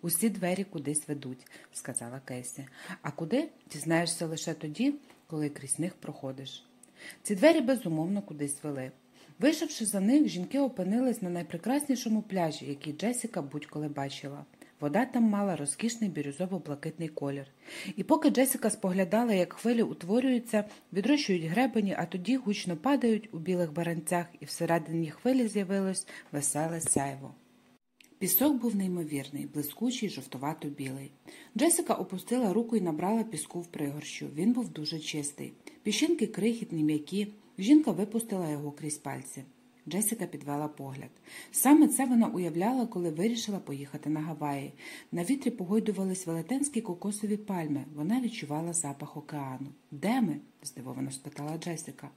Усі двері кудись ведуть, сказала Кейсі. А куди дізнаєшся лише тоді, коли крізь них проходиш. Ці двері безумовно кудись вели. Вийшовши за них, жінки опинились на найпрекраснішому пляжі, який Джесіка будь-коли бачила. Вода там мала розкішний бірюзово-блакитний колір. І поки Джесіка споглядала, як хвилі утворюються, відрощують гребені, а тоді гучно падають у білих баранцях, і всередині хвилі з'явилось веселе сяйво. Пісок був неймовірний, блискучий, жовтувато-білий. Джесіка опустила руку і набрала піску в пригорщу. Він був дуже чистий. Піщинки крихітні, м'які. Жінка випустила його крізь пальці. Джесіка підвела погляд. Саме це вона уявляла, коли вирішила поїхати на Гаваї. На вітрі погойдувались велетенські кокосові пальми. Вона відчувала запах океану. Де ми? здивовано спитала Джесіка.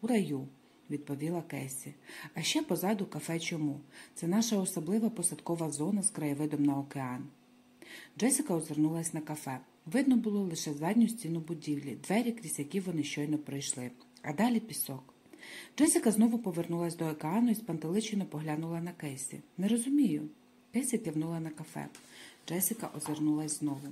У раю відповіла Кесі. А ще позаду кафе чому? Це наша особлива посадкова зона з краєвидом на океан. Джесіка озирнулась на кафе. Видно було лише задню стіну будівлі, двері, крізь які вони щойно пройшли, а далі пісок. Джесіка знову повернулась до океану і спантеличено поглянула на Кейсі. Не розумію. Кейсі кивнула на кафе. Джесіка озирнулась знову.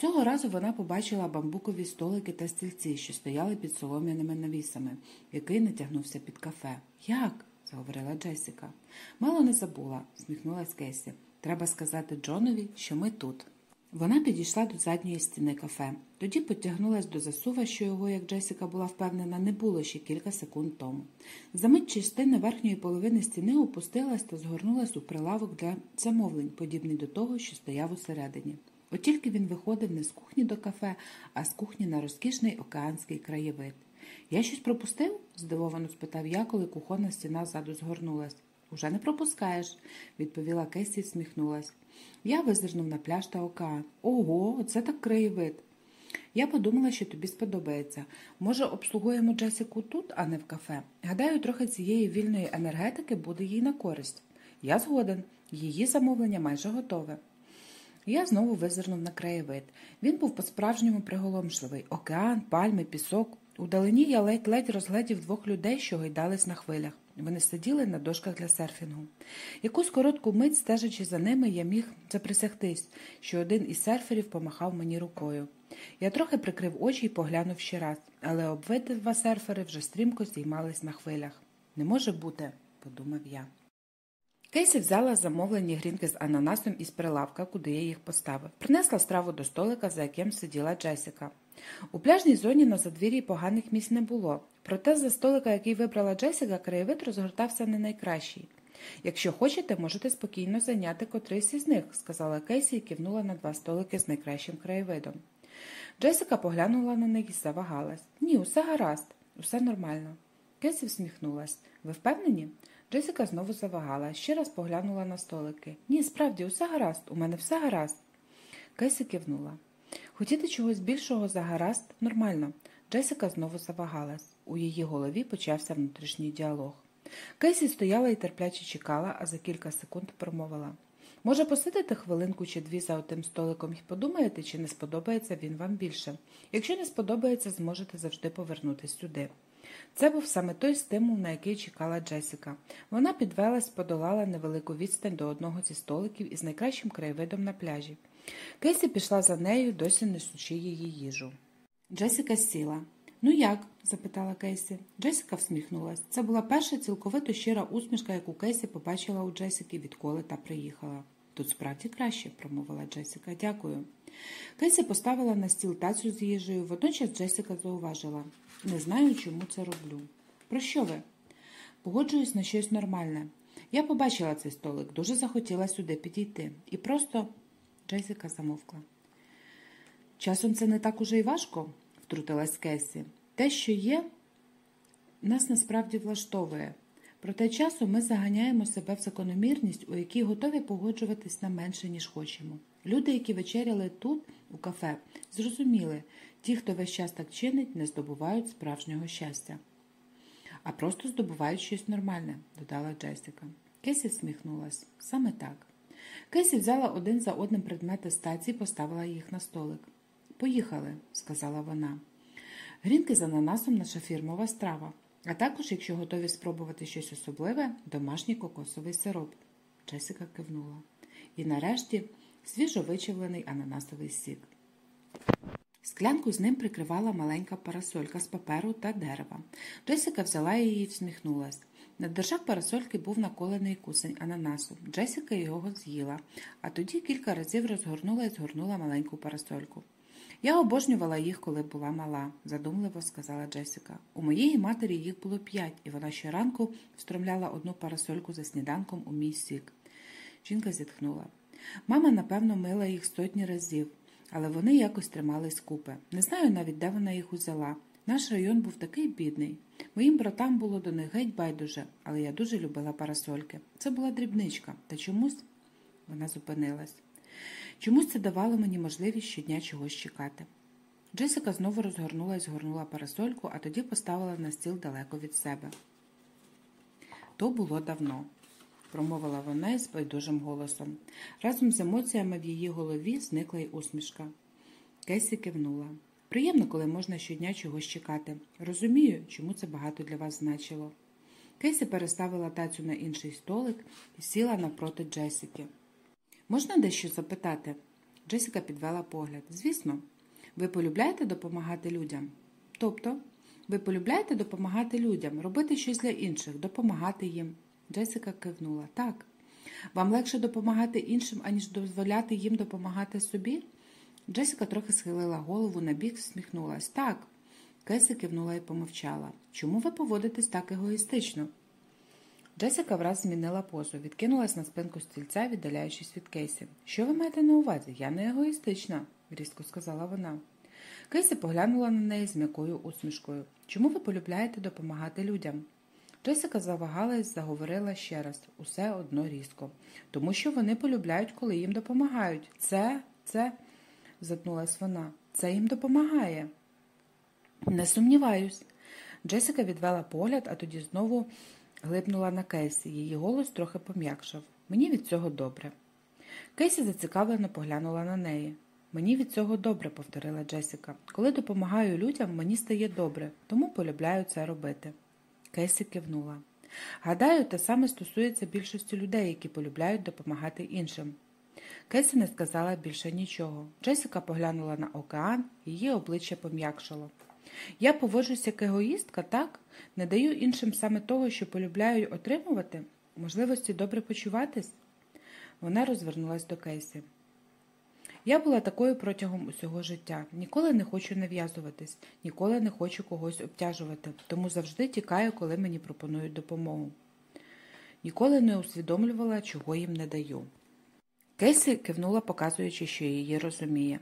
Цього разу вона побачила бамбукові столики та стільці, що стояли під солом'яними навісами, який натягнувся під кафе. Як? заговорила Джесіка. Мало не забула, сміхнулась Кесі. Треба сказати Джонові, що ми тут. Вона підійшла до задньої стіни кафе, тоді потягнулась до засува, що його, як Джесіка була впевнена, не було ще кілька секунд тому. Замить частина верхньої половини стіни опустилась та згорнулась у прилавок для замовлень, подібний до того, що стояв усередині. От тільки він виходив не з кухні до кафе, а з кухні на розкішний океанський краєвид. Я щось пропустив? здивовано спитав я, коли кухонна стіна ззаду згорнулась. Уже не пропускаєш, відповіла Кесі і всміхнулась. Я визирнув на пляж та океан. Ого, це так краєвид. Я подумала, що тобі сподобається. Може, обслугуємо Джесіку тут, а не в кафе. Гадаю, трохи цієї вільної енергетики буде їй на користь. Я згоден, її замовлення майже готове. Я знову визирнув на краєвид. Він був по-справжньому приголомшливий океан, пальми, пісок. Удалині я ледь-ледь розглядів двох людей, що гойдались на хвилях. Вони сиділи на дошках для серфінгу. Якусь коротку мить, стежачи за ними, я міг заприсягтись, що один із серферів помахав мені рукою. Я трохи прикрив очі і поглянув ще раз, але обидва серфери вже стрімко здіймались на хвилях. Не може бути, подумав я. Кейсі взяла замовлені грінки з ананасом із прилавка, куди я їх поставив. Принесла страву до столика, за яким сиділа Джесіка. У пляжній зоні на задвір'ї поганих місць не було, проте за столика, який вибрала Джесіка, краєвид розгортався не найкращий. Якщо хочете, можете спокійно зайняти котрийсь із них, сказала Кейсі і кивнула на два столики з найкращим краєвидом. Джесіка поглянула на неї і завагалась. Ні, усе гаразд, усе нормально. Кесі всміхнулась. Ви впевнені? Джесіка знову завагала, ще раз поглянула на столики. Ні, справді, усе гаразд, у мене все гаразд. Кесі кивнула. Хотіти чогось більшого за гаразд нормально. Джесіка знову завагалась. У її голові почався внутрішній діалог. Кейсі стояла і терпляче чекала, а за кілька секунд промовила. Може, посидите хвилинку чи дві за отим столиком і подумаєте, чи не сподобається він вам більше. Якщо не сподобається, зможете завжди повернутися сюди. Це був саме той стимул, на який чекала Джесіка. Вона підвелась, подолала невелику відстань до одного зі столиків із найкращим краєвидом на пляжі. Кейсі пішла за нею, досі несучи її їжу. Джесіка сіла. Ну як? запитала Кейсі. Джесіка всміхнулась. Це була перша цілковито щира усмішка, яку Кейсі побачила у Джесіки, відколи та приїхала. Тут справді краще, промовила Джесіка. Дякую. Кейсі поставила на стіл тацю з їжею, водночас Джесіка зауважила не знаю, чому це роблю. Про що ви? Погоджуюсь на щось нормальне. Я побачила цей столик, дуже захотіла сюди підійти. І просто Джесіка замовкла. Часом це не так уже й важко, втрутилась Кесі. Те, що є, нас насправді влаштовує. Проте часом ми заганяємо себе в закономірність, у якій готові погоджуватись на менше, ніж хочемо. Люди, які вечеряли тут, у кафе, зрозуміли, ті, хто весь час так чинить, не здобувають справжнього щастя, а просто здобувають щось нормальне, додала Джесіка. Кесі всміхнулась. Саме так. Кесі взяла один за одним предмети стації і поставила їх на столик. Поїхали, сказала вона. Грінки з ананасом наша фірмова страва, а також, якщо готові спробувати щось особливе, домашній кокосовий сироп. Джесіка кивнула. І нарешті свіжо вичавлений ананасовий сік. Склянку з ним прикривала маленька парасолька з паперу та дерева. Джесіка взяла її і всміхнулась. На держак парасольки був наколений кусень ананасу. Джесіка його з'їла, а тоді кілька разів розгорнула і згорнула маленьку парасольку. Я обожнювала їх, коли була мала, задумливо сказала Джесіка. У моєї матері їх було п'ять, і вона щоранку встромляла одну парасольку за сніданком у мій сік. Жінка зітхнула. Мама, напевно, мила їх сотні разів, але вони якось тримались купи. Не знаю навіть, де вона їх узяла. Наш район був такий бідний. Моїм братам було до них геть байдуже, але я дуже любила парасольки. Це була дрібничка, та чомусь вона зупинилась. Чомусь це давало мені можливість щодня чогось чекати. Джесіка знову розгорнула і згорнула парасольку, а тоді поставила на стіл далеко від себе. То було давно, промовила вона із байдужим голосом. Разом з емоціями в її голові зникла й усмішка. Кесі кивнула. Приємно, коли можна щодня чогось чекати. Розумію, чому це багато для вас значило. Кесі переставила тацю на інший столик і сіла напроти Джесіки. Можна дещо запитати? Джесіка підвела погляд. Звісно, ви полюбляєте допомагати людям? Тобто, ви полюбляєте допомагати людям, робити щось для інших, допомагати їм. Джесіка кивнула. Так. Вам легше допомагати іншим, аніж дозволяти їм допомагати собі? Джесіка трохи схилила голову на бік, всміхнулась. Так. Кесі кивнула і помовчала. Чому ви поводитесь так егоїстично? Джесіка враз змінила позу, відкинулась на спинку стільця, віддаляючись від Кейсі. Що ви маєте на увазі? Я не егоїстична, різко сказала вона. Кейсі поглянула на неї з м'якою усмішкою. Чому ви полюбляєте допомагати людям? Джесіка завагалась, заговорила ще раз, усе одно різко. Тому що вони полюбляють, коли їм допомагають. Це, це, затнулась вона, це їм допомагає. Не сумніваюсь. Джесіка відвела погляд, а тоді знову глибнула на Кейсі. Її голос трохи пом'якшав. Мені від цього добре. Кейсі зацікавлено поглянула на неї. Мені від цього добре, повторила Джесіка. Коли допомагаю людям, мені стає добре, тому полюбляю це робити. Кейсі кивнула. Гадаю, те саме стосується більшості людей, які полюбляють допомагати іншим. Кейсі не сказала більше нічого. Джесіка поглянула на океан, її обличчя пом'якшало. Я поводжуся як егоїстка, так? Не даю іншим саме того, що полюбляю отримувати, можливості добре почуватись. Вона розвернулась до Кейсі. Я була такою протягом усього життя. Ніколи не хочу нав'язуватись, ніколи не хочу когось обтяжувати, тому завжди тікаю, коли мені пропонують допомогу. Ніколи не усвідомлювала, чого їм не даю. Кейсі кивнула, показуючи, що її розуміє.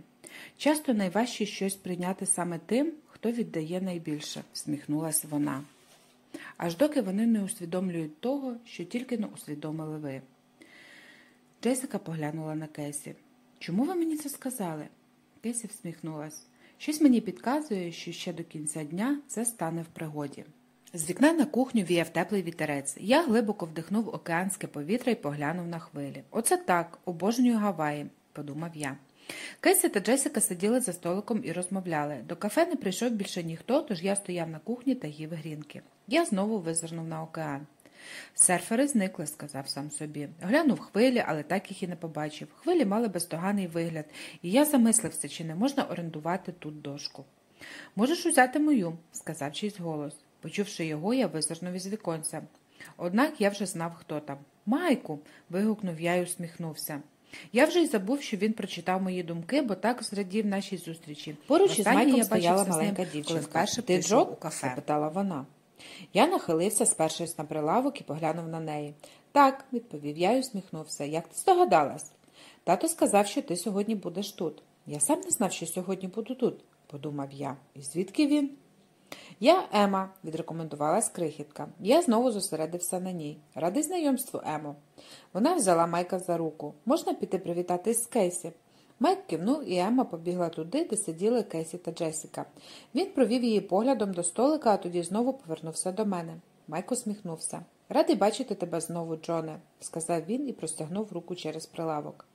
Часто найважче щось прийняти саме тим, хто віддає найбільше, всміхнулася вона. Аж доки вони не усвідомлюють того, що тільки не усвідомили ви. Джесіка поглянула на Кесі. Чому ви мені це сказали? Кесі всміхнулась. Щось мені підказує, що ще до кінця дня це стане в пригоді. З вікна на кухню віяв теплий вітерець. Я глибоко вдихнув океанське повітря і поглянув на хвилі. Оце так, обожнюю Гаваї, подумав я. Кесі та Джесіка сиділи за столиком і розмовляли. До кафе не прийшов більше ніхто, тож я стояв на кухні та їв грінки. Я знову визирнув на океан. Серфери зникли, сказав сам собі. Глянув хвилі, але так їх і не побачив. Хвилі мали бездоганий вигляд, і я замислився, чи не можна орендувати тут дошку. Можеш узяти мою, сказав чийсь голос. Почувши його, я визирнув із віконця. Однак я вже знав, хто там. Майку. вигукнув я й усміхнувся. Я вже й забув, що він прочитав мої думки, бо так зрадів нашій зустрічі. Поруч із Майком я стояла маленька коли дівчинка. вперше Ти Джо? у кафе? запитала вона. Я нахилився, спершись на прилавок і поглянув на неї. Так, відповів я й усміхнувся. Як ти здогадалась? Тато сказав, що ти сьогодні будеш тут. Я сам не знав, що сьогодні буду тут, подумав я. І звідки він? Я Ема, відрекомендувалась крихітка. Я знову зосередився на ній. Радий знайомству, Емо. Вона взяла Майка за руку. Можна піти привітатись з Кейсі? Майк кивнув, і Ема побігла туди, де сиділи Кейсі та Джесіка. Він провів її поглядом до столика, а тоді знову повернувся до мене. Майк усміхнувся. Радий бачити тебе знову, Джоне, сказав він і простягнув руку через прилавок.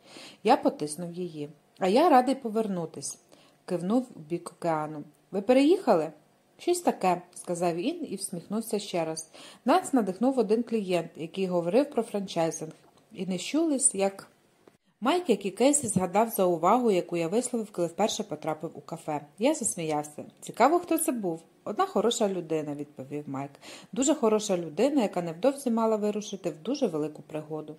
Я потиснув її. А я радий повернутись, кивнув в бік океану. Ви переїхали? Щось таке, сказав він і всміхнувся ще раз. Нас надихнув один клієнт, який говорив про франчайзинг, і не щулись, як. Майк, як і Кейсі, згадав за увагу, яку я висловив, коли вперше потрапив у кафе. Я засміявся. Цікаво, хто це був. Одна хороша людина, відповів Майк. Дуже хороша людина, яка невдовзі мала вирушити в дуже велику пригоду.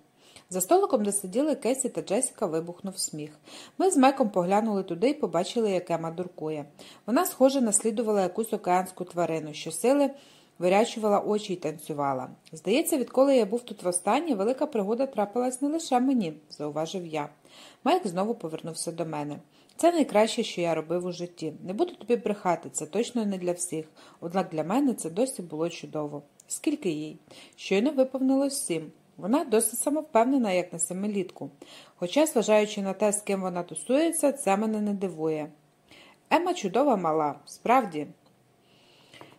За столиком, де сиділи Кесі та Джесіка, вибухнув сміх. Ми з Майком поглянули туди і побачили, як Ема дуркує. Вона, схоже, наслідувала якусь океанську тварину, що сили вирячувала очі й танцювала. Здається, відколи я був тут востаннє, велика пригода трапилась не лише мені, зауважив я. Майк знову повернувся до мене. Це найкраще, що я робив у житті. Не буду тобі брехати, це точно не для всіх. Однак для мене це досі було чудово. Скільки їй? Щойно виповнилось сім. Вона досить самовпевнена, як на семилітку. Хоча, зважаючи на те, з ким вона тусується, це мене не дивує. Ема чудова мала, справді.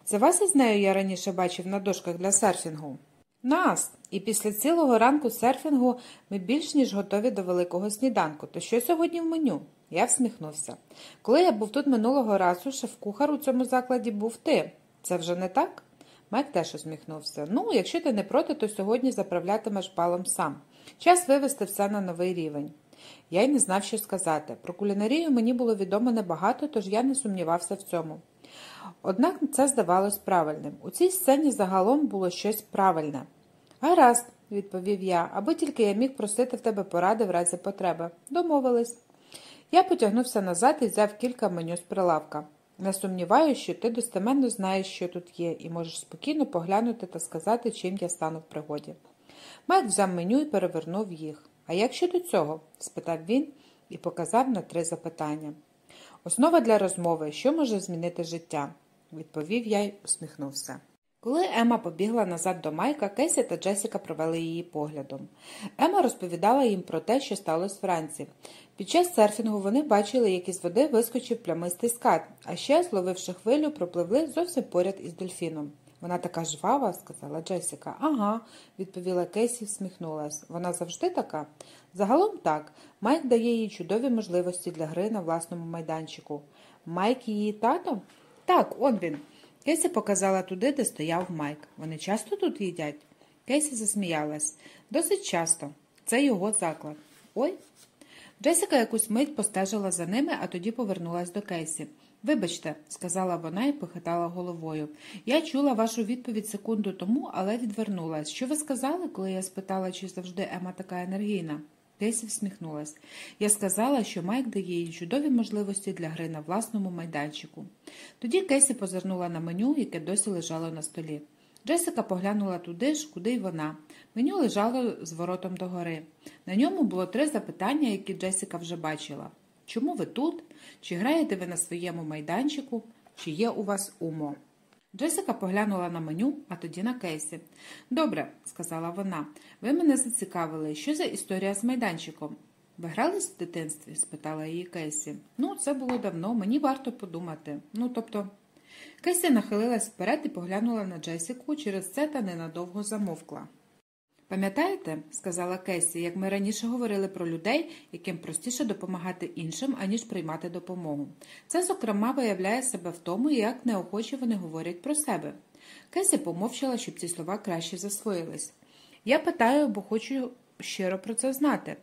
Це вас із нею я раніше бачив на дошках для серфінгу? Нас. І після цілого ранку серфінгу ми більш ніж готові до великого сніданку. То що сьогодні в меню? Я всміхнувся. Коли я був тут минулого разу, шеф-кухар у цьому закладі був ти. Це вже не так? Майк теж усміхнувся. Ну, якщо ти не проти, то сьогодні заправлятимеш балом сам. Час вивести все на новий рівень. Я й не знав, що сказати. Про кулінарію мені було відомо небагато, тож я не сумнівався в цьому. Однак це здавалось правильним. У цій сцені загалом було щось правильне. Гаразд, відповів я, аби тільки я міг просити в тебе поради в разі потреби. Домовились. Я потягнувся назад і взяв кілька меню з прилавка. Не сумніваюся, що ти достеменно знаєш, що тут є, і можеш спокійно поглянути та сказати, чим я стану в пригоді. Майк взяв меню і перевернув їх. А як щодо цього? спитав він і показав на три запитання. Основа для розмови, що може змінити життя, відповів я й усміхнувся. Коли Ема побігла назад до Майка, Кесі та Джесіка провели її поглядом. Ема розповідала їм про те, що сталося вранці. Під час серфінгу вони бачили, як із води вискочив плямистий скат, а ще, зловивши хвилю, пропливли зовсім поряд із дельфіном. Вона така жвава, сказала Джесіка. Ага, відповіла Кесі, всміхнулась. Вона завжди така? Загалом так. Майк дає їй чудові можливості для гри на власному майданчику. Майк її тато? Так, он він. Кесі показала туди, де стояв Майк. Вони часто тут їдять? Кейсі засміялась. Досить часто. Це його заклад. Ой. Джесіка якусь мить постежила за ними, а тоді повернулась до Кейсі. Вибачте, сказала вона і похитала головою. Я чула вашу відповідь секунду тому, але відвернулась. Що ви сказали, коли я спитала, чи завжди Ема така енергійна? Кейсі всміхнулась. Я сказала, що Майк дає їй чудові можливості для гри на власному майданчику. Тоді Кейсі позирнула на меню, яке досі лежало на столі. Джесика поглянула туди ж, куди й вона. Меню лежало з воротом догори. На ньому було три запитання, які Джесіка вже бачила. Чому ви тут? Чи граєте ви на своєму майданчику, чи є у вас умо? Джесіка поглянула на меню, а тоді на Кейсі. Добре, сказала вона, ви мене зацікавили. Що за історія з майданчиком? Ви грались в дитинстві? спитала її Кейсі. Ну, це було давно, мені варто подумати. Ну, тобто. Кейсі нахилилась вперед і поглянула на Джесіку, через це та ненадовго замовкла. Пам'ятаєте, сказала Кесі, як ми раніше говорили про людей, яким простіше допомагати іншим, аніж приймати допомогу. Це, зокрема, виявляє себе в тому, як неохоче вони говорять про себе. Кесі помовчала, щоб ці слова краще засвоїлись. Я питаю, бо хочу щиро про це знати.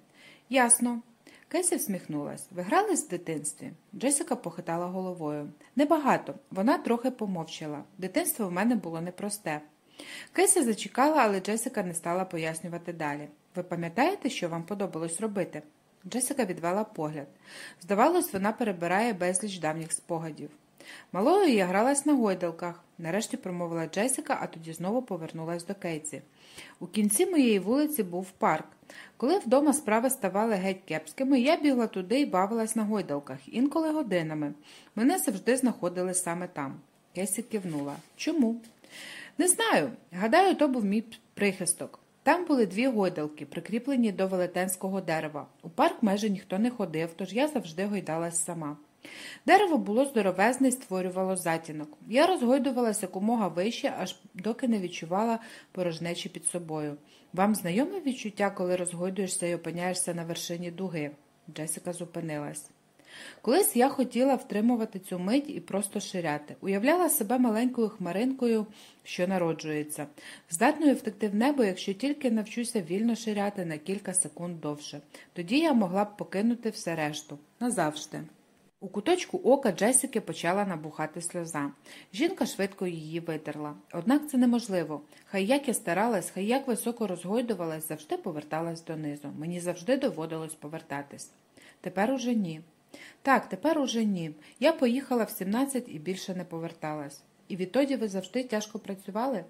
Ясно. Кесі всміхнулась. Ви грались в дитинстві? Джесіка похитала головою. Небагато. Вона трохи помовчала. Дитинство в мене було непросте. Кесі зачекала, але Джесіка не стала пояснювати далі. Ви пам'ятаєте, що вам подобалось робити? Джесіка відвела погляд. Здавалось, вона перебирає безліч давніх спогадів. Малою я гралась на гойдалках, нарешті промовила Джесіка, а тоді знову повернулась до Кейці. У кінці моєї вулиці був парк. Коли вдома справи ставали геть кепськими, я бігла туди і бавилась на гойдалках, інколи годинами. Мене завжди знаходили саме там. Кесі кивнула. Чому? Не знаю. Гадаю, то був мій прихисток. Там були дві гойдалки, прикріплені до велетенського дерева. У парк майже ніхто не ходив, тож я завжди гойдалась сама. Дерево було здоровезне і створювало затінок. Я розгойдувалася якомога вище, аж доки не відчувала порожнечі під собою. Вам знайоме відчуття, коли розгойдуєшся і опиняєшся на вершині дуги? Джесіка зупинилась. Колись я хотіла втримувати цю мить і просто ширяти. Уявляла себе маленькою хмаринкою, що народжується, здатною втекти в небо, якщо тільки навчуся вільно ширяти на кілька секунд довше. Тоді я могла б покинути все решту назавжди. У куточку ока Джесіки почала набухати сльоза. Жінка швидко її витерла. Однак це неможливо. Хай як я старалась, хай як високо розгойдувалась, завжди поверталась донизу. Мені завжди доводилось повертатись. Тепер уже ні. Так, тепер уже ні. Я поїхала в 17 і більше не поверталась. І відтоді ви завжди тяжко працювали?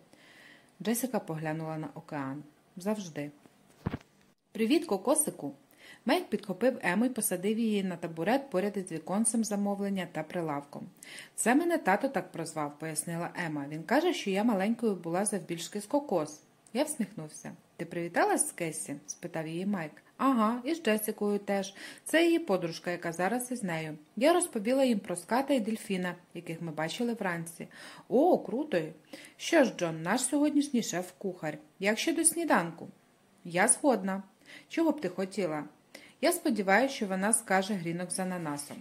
Джесіка поглянула на океан. Завжди. Привіт, кокосику. Мейк підхопив Ему і посадив її на табурет поряд із віконцем замовлення та прилавком. Це мене тато так прозвав, пояснила Ема. Він каже, що я маленькою була завбільшки з кокос. Я всміхнувся. Ти привіталась з Кесі? спитав її Майк. Ага, і з Джесікою теж. Це її подружка, яка зараз із нею. Я розповіла їм про ската і дельфіна, яких ми бачили вранці. О, круто! Що ж, Джон, наш сьогоднішній шеф-кухар. Як щодо сніданку? Я згодна. Чого б ти хотіла? Я сподіваюся, що вона скаже грінок з ананасом.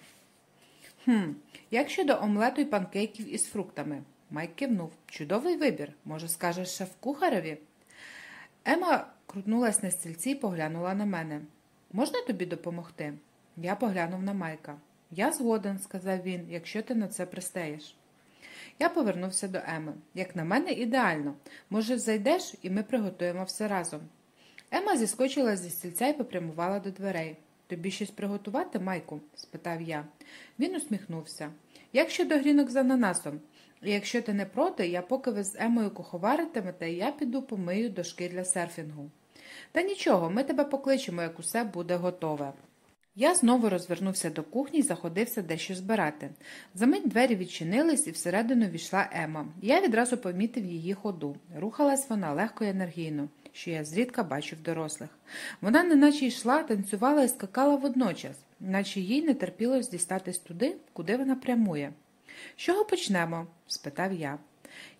Хм, як щодо омлету і панкейків із фруктами? Майк кивнув. Чудовий вибір. Може, скажеш шеф-кухареві? Ема крутнулась на стільці і поглянула на мене. Можна тобі допомогти? Я поглянув на Майка. Я згоден, сказав він, якщо ти на це пристаєш. Я повернувся до Еми. Як на мене, ідеально. Може, зайдеш, і ми приготуємо все разом. Ема зіскочила зі стільця і попрямувала до дверей. Тобі щось приготувати, Майку? спитав я. Він усміхнувся. Як щодо грінок з ананасом? І якщо ти не проти, я поки ви з Емою куховаритимете, я піду помию дошки для серфінгу. Та нічого, ми тебе покличемо, як усе буде готове. Я знову розвернувся до кухні і заходився дещо збирати. Замить двері відчинились і всередину війшла Ема. Я відразу помітив її ходу. Рухалась вона легко і енергійно, що я зрідка бачу дорослих. Вона неначе йшла, танцювала і скакала водночас, наче їй не терпілось дістатись туди, куди вона прямує. З чого почнемо? спитав я.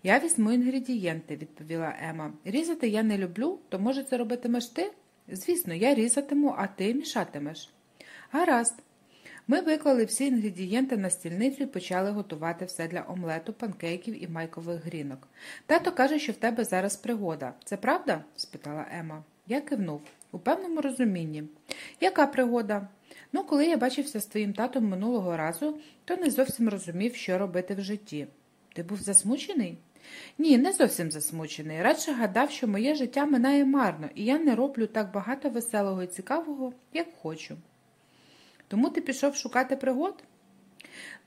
Я візьму інгредієнти, відповіла Ема. Різати я не люблю, то, може, це робитимеш ти? Звісно, я різатиму, а ти мішатимеш. Гаразд. Ми виклали всі інгредієнти на стільницю і почали готувати все для омлету, панкейків і майкових грінок. Тато каже, що в тебе зараз пригода. Це правда? спитала Ема. Я кивнув. У певному розумінні. Яка пригода? Ну, коли я бачився з твоїм татом минулого разу, то не зовсім розумів, що робити в житті. Ти був засмучений? Ні, не зовсім засмучений. Радше гадав, що моє життя минає марно, і я не роблю так багато веселого і цікавого, як хочу. Тому ти пішов шукати пригод?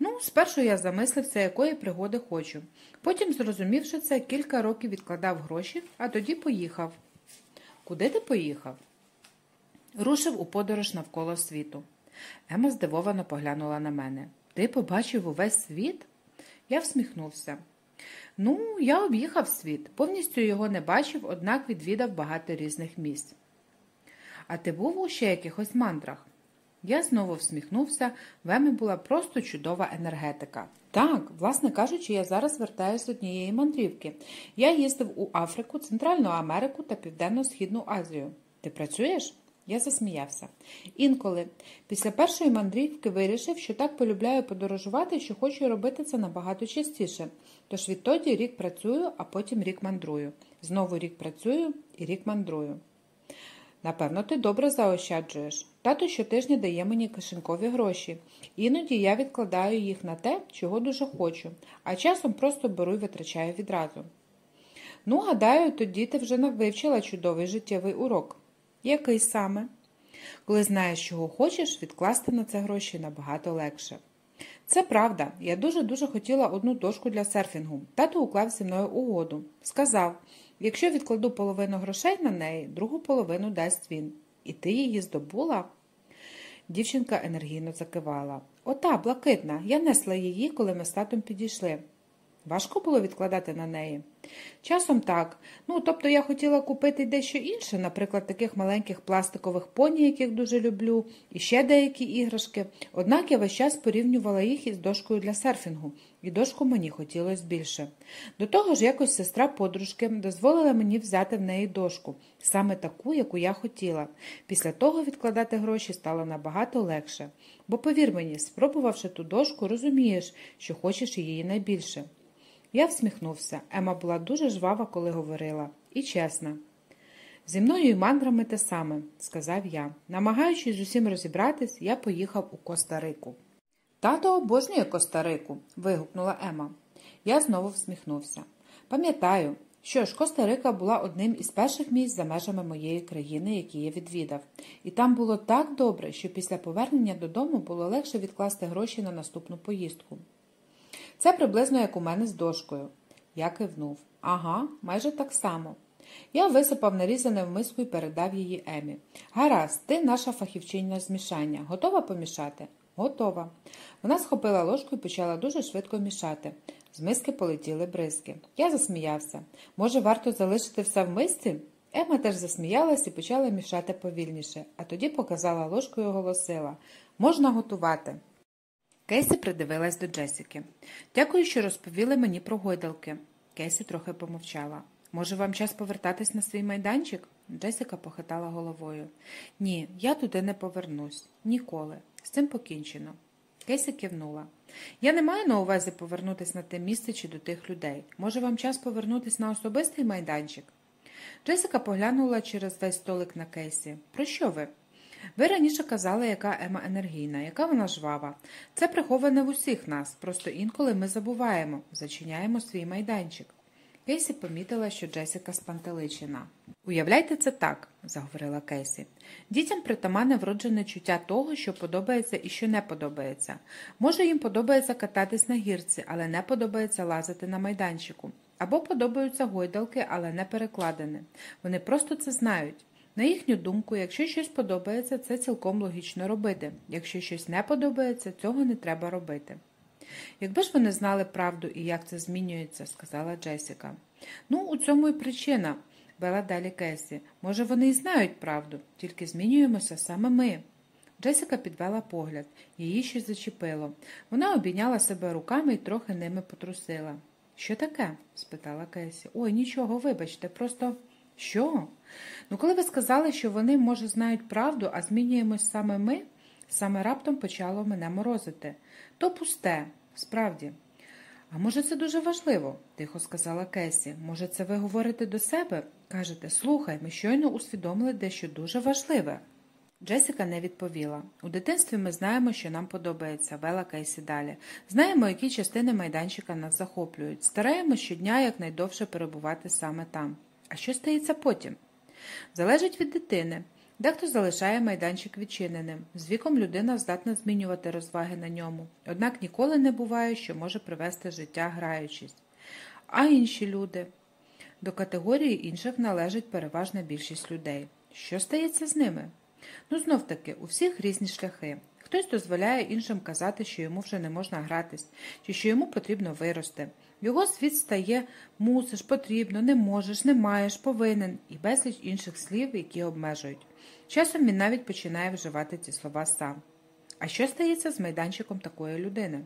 Ну, спершу я замислився, якої пригоди хочу. Потім, зрозумівши це, кілька років відкладав гроші, а тоді поїхав. Куди ти поїхав? Рушив у подорож навколо світу. Ема здивовано поглянула на мене. Ти побачив увесь світ? Я всміхнувся. Ну, я об'їхав світ, повністю його не бачив, однак відвідав багато різних місць. А ти був у ще якихось мандрах? Я знову всміхнувся, в Емі була просто чудова енергетика. Так, власне кажучи, я зараз вертаюся з однієї мандрівки. Я їздив у Африку, Центральну Америку та Південно-Східну Азію. Ти працюєш? Я засміявся. Інколи, після першої мандрівки вирішив, що так полюбляю подорожувати, що хочу робити це набагато частіше. Тож відтоді рік працюю, а потім рік мандрую. Знову рік працюю і рік мандрую. Напевно, ти добре заощаджуєш. Тато щотижня дає мені кишенькові гроші. Іноді я відкладаю їх на те, чого дуже хочу, а часом просто беру і витрачаю відразу. Ну, гадаю, тоді ти вже вивчила чудовий життєвий урок. Який саме? Коли знаєш, чого хочеш, відкласти на це гроші набагато легше. Це правда, я дуже-дуже хотіла одну дошку для серфінгу. Тато уклав зі мною угоду. Сказав, якщо відкладу половину грошей на неї, другу половину дасть він. І ти її здобула? Дівчинка енергійно закивала. Ота, блакитна, я несла її, коли ми з татом підійшли. Важко було відкладати на неї. Часом так. Ну, тобто я хотіла купити дещо інше, наприклад, таких маленьких пластикових поні, яких дуже люблю, і ще деякі іграшки. Однак я весь час порівнювала їх із дошкою для серфінгу, і дошку мені хотілося більше. До того ж, якось сестра подружки дозволила мені взяти в неї дошку, саме таку, яку я хотіла. Після того відкладати гроші стало набагато легше. Бо, повір мені, спробувавши ту дошку, розумієш, що хочеш її найбільше. Я всміхнувся. Ема була дуже жвава, коли говорила, і чесна. Зі мною і мандрами те саме, сказав я. Намагаючись з усім розібратись, я поїхав у Коста-Рику. Тато обожнює Коста-Рику, вигукнула Ема. Я знову всміхнувся. Пам'ятаю, що ж, Коста-Рика була одним із перших місць за межами моєї країни, які я відвідав, і там було так добре, що після повернення додому було легше відкласти гроші на наступну поїздку. Це приблизно як у мене з дошкою. Я кивнув. Ага, майже так само. Я висипав нарізане в миску і передав її Емі. Гаразд, ти наша фахівчиня змішання. Готова помішати? Готова. Вона схопила ложку і почала дуже швидко мішати. З миски полетіли бризки. Я засміявся. Може, варто залишити все в мисці? Ема теж засміялась і почала мішати повільніше, а тоді показала ложкою і оголосила можна готувати. Кейсі придивилась до Джесіки. Дякую, що розповіли мені про гойдалки. Кейсі трохи помовчала. Може, вам час повертатись на свій майданчик? Джесіка похитала головою. Ні, я туди не повернусь. Ніколи. З цим покінчено. Кейсі кивнула. Я не маю на увазі повернутися на те місце чи до тих людей. Може, вам час повернутися на особистий майданчик? Джесіка поглянула через весь столик на Кейсі. Про що ви? Ви раніше казали, яка Ема енергійна, яка вона жвава. Це приховане в усіх нас, просто інколи ми забуваємо, зачиняємо свій майданчик. Кейсі помітила, що Джесіка спантеличена. Уявляйте це так, заговорила Кейсі. Дітям притаманне вроджене чуття того, що подобається і що не подобається. Може, їм подобається кататись на гірці, але не подобається лазити на майданчику. Або подобаються гойдалки, але не перекладені. Вони просто це знають. На їхню думку, якщо щось подобається, це цілком логічно робити. Якщо щось не подобається, цього не треба робити. Якби ж вони знали правду і як це змінюється, сказала Джесіка. Ну, у цьому і причина, вела далі Кесі. Може, вони і знають правду, тільки змінюємося саме ми. Джесіка підвела погляд, її щось зачепило. Вона обійняла себе руками і трохи ними потрусила. Що таке? спитала Кесі. Ой, нічого, вибачте, просто. Що? Ну, коли ви сказали, що вони, може, знають правду, а змінюємось саме ми, саме раптом почало мене морозити. То пусте, справді. А може, це дуже важливо, тихо сказала Кесі. Може, це ви говорите до себе? Кажете, слухай, ми щойно усвідомили дещо дуже важливе. Джесіка не відповіла. У дитинстві ми знаємо, що нам подобається, вела Кейсі далі. Знаємо, які частини майданчика нас захоплюють. Стараємось щодня якнайдовше перебувати саме там. А що стається потім? Залежить від дитини. Дехто залишає майданчик відчиненим. З віком людина здатна змінювати розваги на ньому, однак ніколи не буває, що може привести життя граючись. А інші люди. До категорії інших належить переважна більшість людей. Що стається з ними? Ну, знов таки, у всіх різні шляхи. Хтось дозволяє іншим казати, що йому вже не можна гратись, чи що йому потрібно вирости. Його світ стає мусиш, потрібно, не можеш, не маєш, повинен і безліч інших слів, які обмежують. Часом він навіть починає вживати ці слова сам. А що стається з майданчиком такої людини?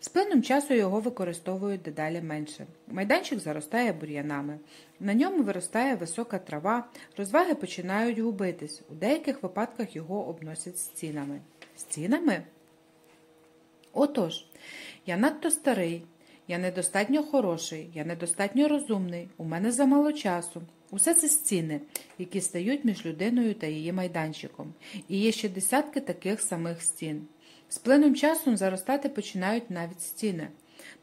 З плином часу його використовують дедалі менше. Майданчик заростає бур'янами, на ньому виростає висока трава, розваги починають губитись. У деяких випадках його обносять стінами. Стінами? Отож, я надто старий, я недостатньо хороший, я недостатньо розумний, у мене замало часу. Усе це стіни, які стають між людиною та її майданчиком. І є ще десятки таких самих стін. З плином часом заростати починають навіть стіни.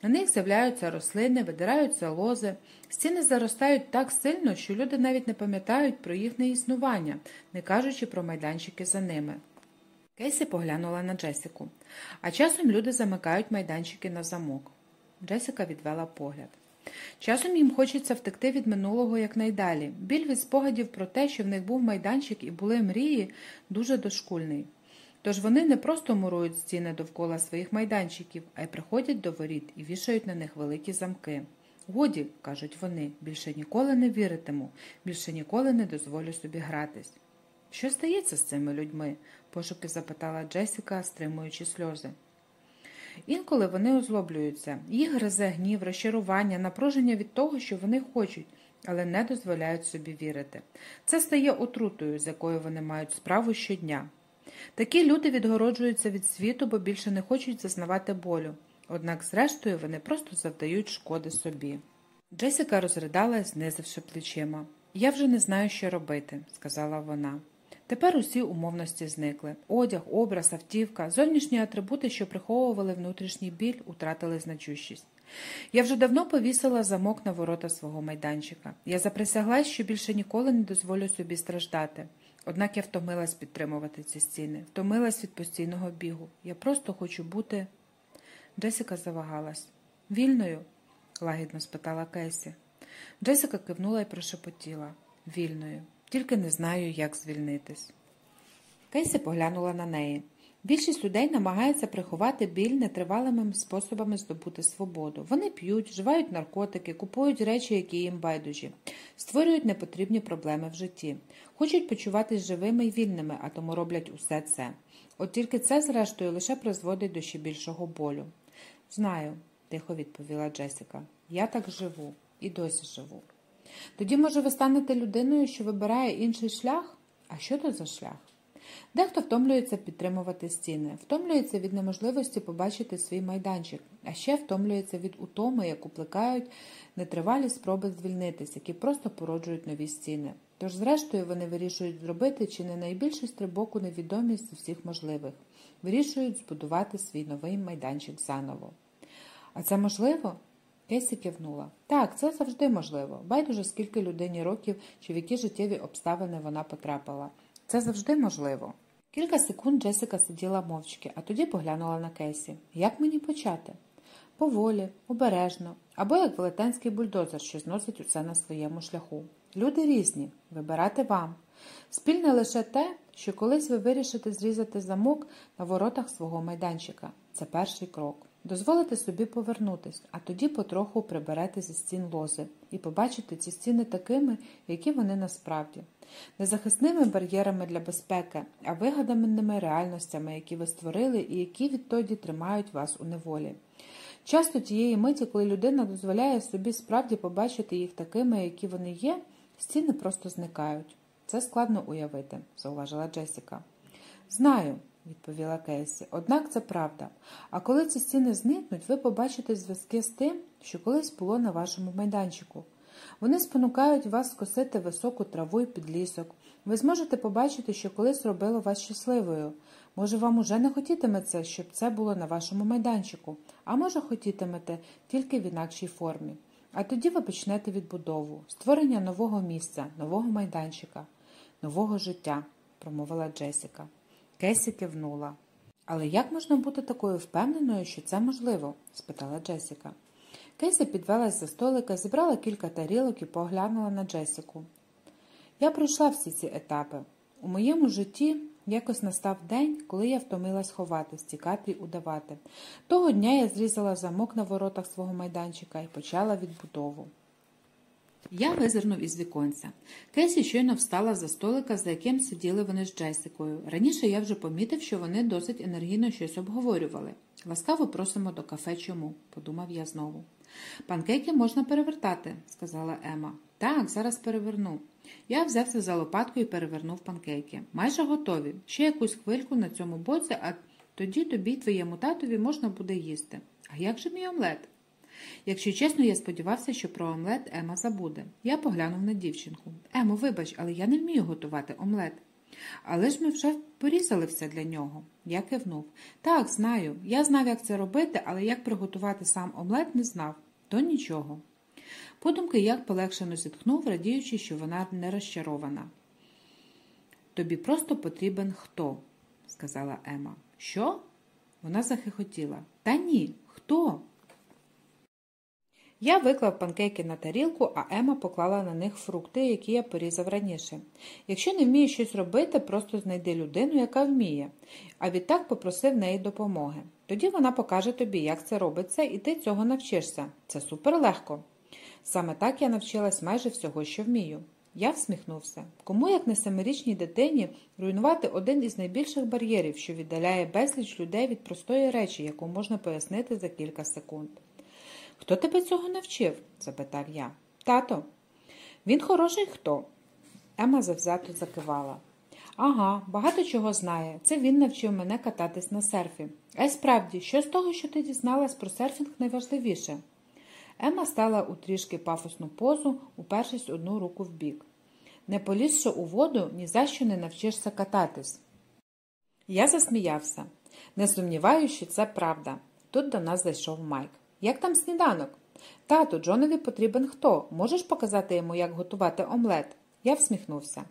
На них з'являються рослини, видираються лози. Стіни заростають так сильно, що люди навіть не пам'ятають про їхнє існування, не кажучи про майданчики за ними. Кейсі поглянула на Джесіку, а часом люди замикають майданчики на замок. Джесіка відвела погляд. Часом їм хочеться втекти від минулого якнайдалі. Біль від спогадів про те, що в них був майданчик і були мрії, дуже дошкульний. Тож вони не просто мурують стіни довкола своїх майданчиків, а й приходять до воріт і вішають на них великі замки. Годі, кажуть вони, більше ніколи не віритиму, більше ніколи не дозволю собі гратись. Що стається з цими людьми? Пошуки запитала Джесіка, стримуючи сльози. Інколи вони озлоблюються, їх гризе гнів, розчарування, напруження від того, що вони хочуть, але не дозволяють собі вірити. Це стає отрутою, з якою вони мають справу щодня. Такі люди відгороджуються від світу, бо більше не хочуть зазнавати болю. Однак, зрештою, вони просто завдають шкоди собі. Джесіка розридала, знизивши плечима. Я вже не знаю, що робити, сказала вона. Тепер усі умовності зникли. Одяг, образ, автівка, зовнішні атрибути, що приховували внутрішній біль, утратили значущість. Я вже давно повісила замок на ворота свого майданчика. Я заприсяглась, що більше ніколи не дозволю собі страждати. Однак я втомилась підтримувати ці стіни, втомилась від постійного бігу. Я просто хочу бути. Джесіка завагалась. Вільною? лагідно спитала Кесі. Джесіка кивнула і прошепотіла вільною, тільки не знаю, як звільнитись. Кейсі поглянула на неї. Більшість людей намагається приховати біль нетривалими способами здобути свободу. Вони п'ють, вживають наркотики, купують речі, які їм байдужі, створюють непотрібні проблеми в житті, хочуть почуватись живими і вільними, а тому роблять усе це. От тільки це, зрештою, лише призводить до ще більшого болю. Знаю, тихо відповіла Джесіка. Я так живу і досі живу. Тоді, може, ви станете людиною, що вибирає інший шлях? А що то за шлях? Дехто втомлюється підтримувати стіни, втомлюється від неможливості побачити свій майданчик, а ще втомлюється від утоми, яку плекають нетривалі спроби звільнитись, які просто породжують нові стіни. Тож, зрештою, вони вирішують зробити чи не найбільший стрибок у невідомість з усіх можливих, вирішують збудувати свій новий майданчик заново. А це можливо? Кесі кивнула. Так, це завжди можливо. Байдуже, скільки людині років чи в які життєві обставини вона потрапила. Це завжди можливо. Кілька секунд Джесіка сиділа мовчки, а тоді поглянула на Кесі. Як мені почати? Поволі, обережно, або як велетенський бульдозер, що зносить усе на своєму шляху. Люди різні, вибирати вам. Спільне лише те, що колись ви вирішите зрізати замок на воротах свого майданчика. Це перший крок. Дозволите собі повернутись, а тоді потроху приберете зі стін лози і побачите ці стіни такими, які вони насправді, не захисними бар'єрами для безпеки, а вигаданими реальностями, які ви створили і які відтоді тримають вас у неволі. Часто тієї миті, коли людина дозволяє собі справді побачити їх такими, які вони є, стіни просто зникають. Це складно уявити, зауважила Джесіка. Знаю відповіла Кейсі. Однак це правда. А коли ці стіни зникнуть, ви побачите зв'язки з тим, що колись було на вашому майданчику. Вони спонукають вас скосити високу траву і підлісок. Ви зможете побачити, що колись робило вас щасливою. Може, вам уже не хотітиметься, щоб це було на вашому майданчику, а може, хотітимете тільки в інакшій формі. А тоді ви почнете відбудову, створення нового місця, нового майданчика, нового життя, промовила Джесіка. Кесі кивнула. Але як можна бути такою впевненою, що це можливо? спитала Джесіка. Кейсі підвелась за столика, зібрала кілька тарілок і поглянула на Джесіку. Я пройшла всі ці етапи. У моєму житті Якось настав день, коли я втомилась ховатись, тікати й удавати. Того дня я зрізала замок на воротах свого майданчика і почала відбудову. Я визирнув із віконця. Кесі щойно встала за столика, за яким сиділи вони з Джесикою. Раніше я вже помітив, що вони досить енергійно щось обговорювали. Ласкаво просимо до кафе чому, подумав я знову. Панкейки можна перевертати, сказала Ема. Так, зараз переверну. Я взявся за лопатку і перевернув панкейки. Майже готові. Ще якусь хвильку на цьому боці, а тоді тобі твоєму татові можна буде їсти. А як же мій омлет? Якщо чесно, я сподівався, що про омлет Ема забуде. Я поглянув на дівчинку. Емо, вибач, але я не вмію готувати омлет. Але ж ми вже порізали все для нього. Я кивнув. Так, знаю. Я знав, як це робити, але як приготувати сам омлет не знав. То нічого. Подумки як полегшено зітхнув, радіючи, що вона не розчарована. Тобі просто потрібен хто? сказала Ема. Що? Вона захихотіла. Та ні, хто? Я виклав панкейки на тарілку, а Ема поклала на них фрукти, які я порізав раніше. Якщо не вмієш щось робити, просто знайди людину, яка вміє, а відтак попроси в неї допомоги. Тоді вона покаже тобі, як це робиться, і ти цього навчишся. Це суперлегко. Саме так я навчилась майже всього, що вмію. Я всміхнувся. Кому, як не семирічній дитині, руйнувати один із найбільших бар'єрів, що віддаляє безліч людей від простої речі, яку можна пояснити за кілька секунд. Хто тебе цього навчив? запитав я. Тато. Він хороший хто? Ема завзято закивала. Ага, багато чого знає. Це він навчив мене кататись на серфі. А й справді, що з того, що ти дізналась про серфінг, найважливіше? Ема стала у трішки пафосну позу, упершись одну руку в бік. Не полізши у воду, ні за що не навчишся кататись. Я засміявся. Не сумніваюся, що це правда. Тут до нас зайшов Майк. Як там сніданок? Тату, Джонові потрібен хто? Можеш показати йому, як готувати омлет? Я всміхнувся.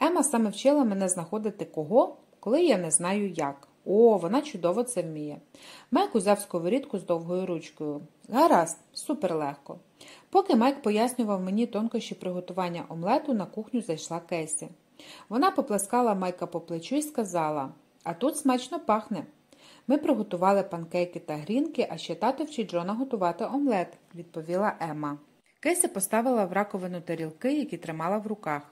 Ема саме вчила мене знаходити кого, коли я не знаю як. О, вона чудово це вміє. Майк узяв сковорідку з довгою ручкою. Гаразд, суперлегко. Поки Майк пояснював мені тонкощі приготування омлету, на кухню зайшла Кесі. Вона поплескала Майка по плечу і сказала: А тут смачно пахне. Ми приготували панкейки та грінки, а ще тато вчить Джона готувати омлет, відповіла Ема. Кесі поставила в раковину тарілки, які тримала в руках.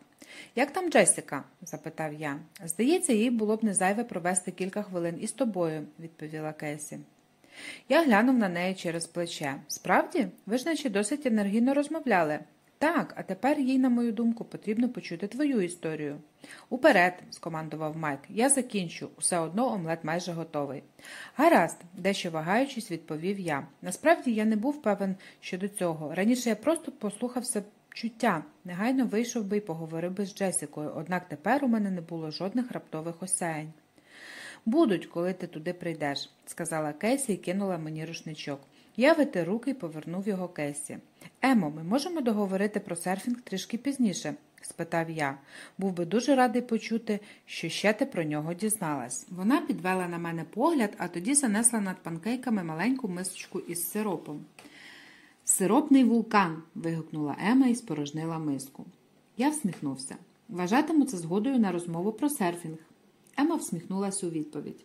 Як там Джесіка? запитав я. Здається, їй було б не зайве провести кілька хвилин із тобою, відповіла Кесі. Я глянув на неї через плече. Справді, ви ж наче досить енергійно розмовляли. Так, а тепер їй, на мою думку, потрібно почути твою історію. Уперед, скомандував Майк, я закінчу, усе одно омлет майже готовий. Гаразд, дещо вагаючись, відповів я. Насправді я не був певен щодо цього. Раніше я просто послухався чуття, негайно вийшов би і поговорив би з Джесікою, однак тепер у мене не було жодних раптових осяянь. Будуть, коли ти туди прийдеш, сказала Кесі і кинула мені рушничок. Я витер руки і повернув його Кесі. Емо, ми можемо договорити про серфінг трішки пізніше? спитав я. Був би дуже радий почути, що ще ти про нього дізналась. Вона підвела на мене погляд, а тоді занесла над панкейками маленьку мисочку із сиропом. Сиропний вулкан. вигукнула Ема і спорожнила миску. Я всміхнувся. Вважатиму це згодою на розмову про серфінг. Ема всміхнулася у відповідь.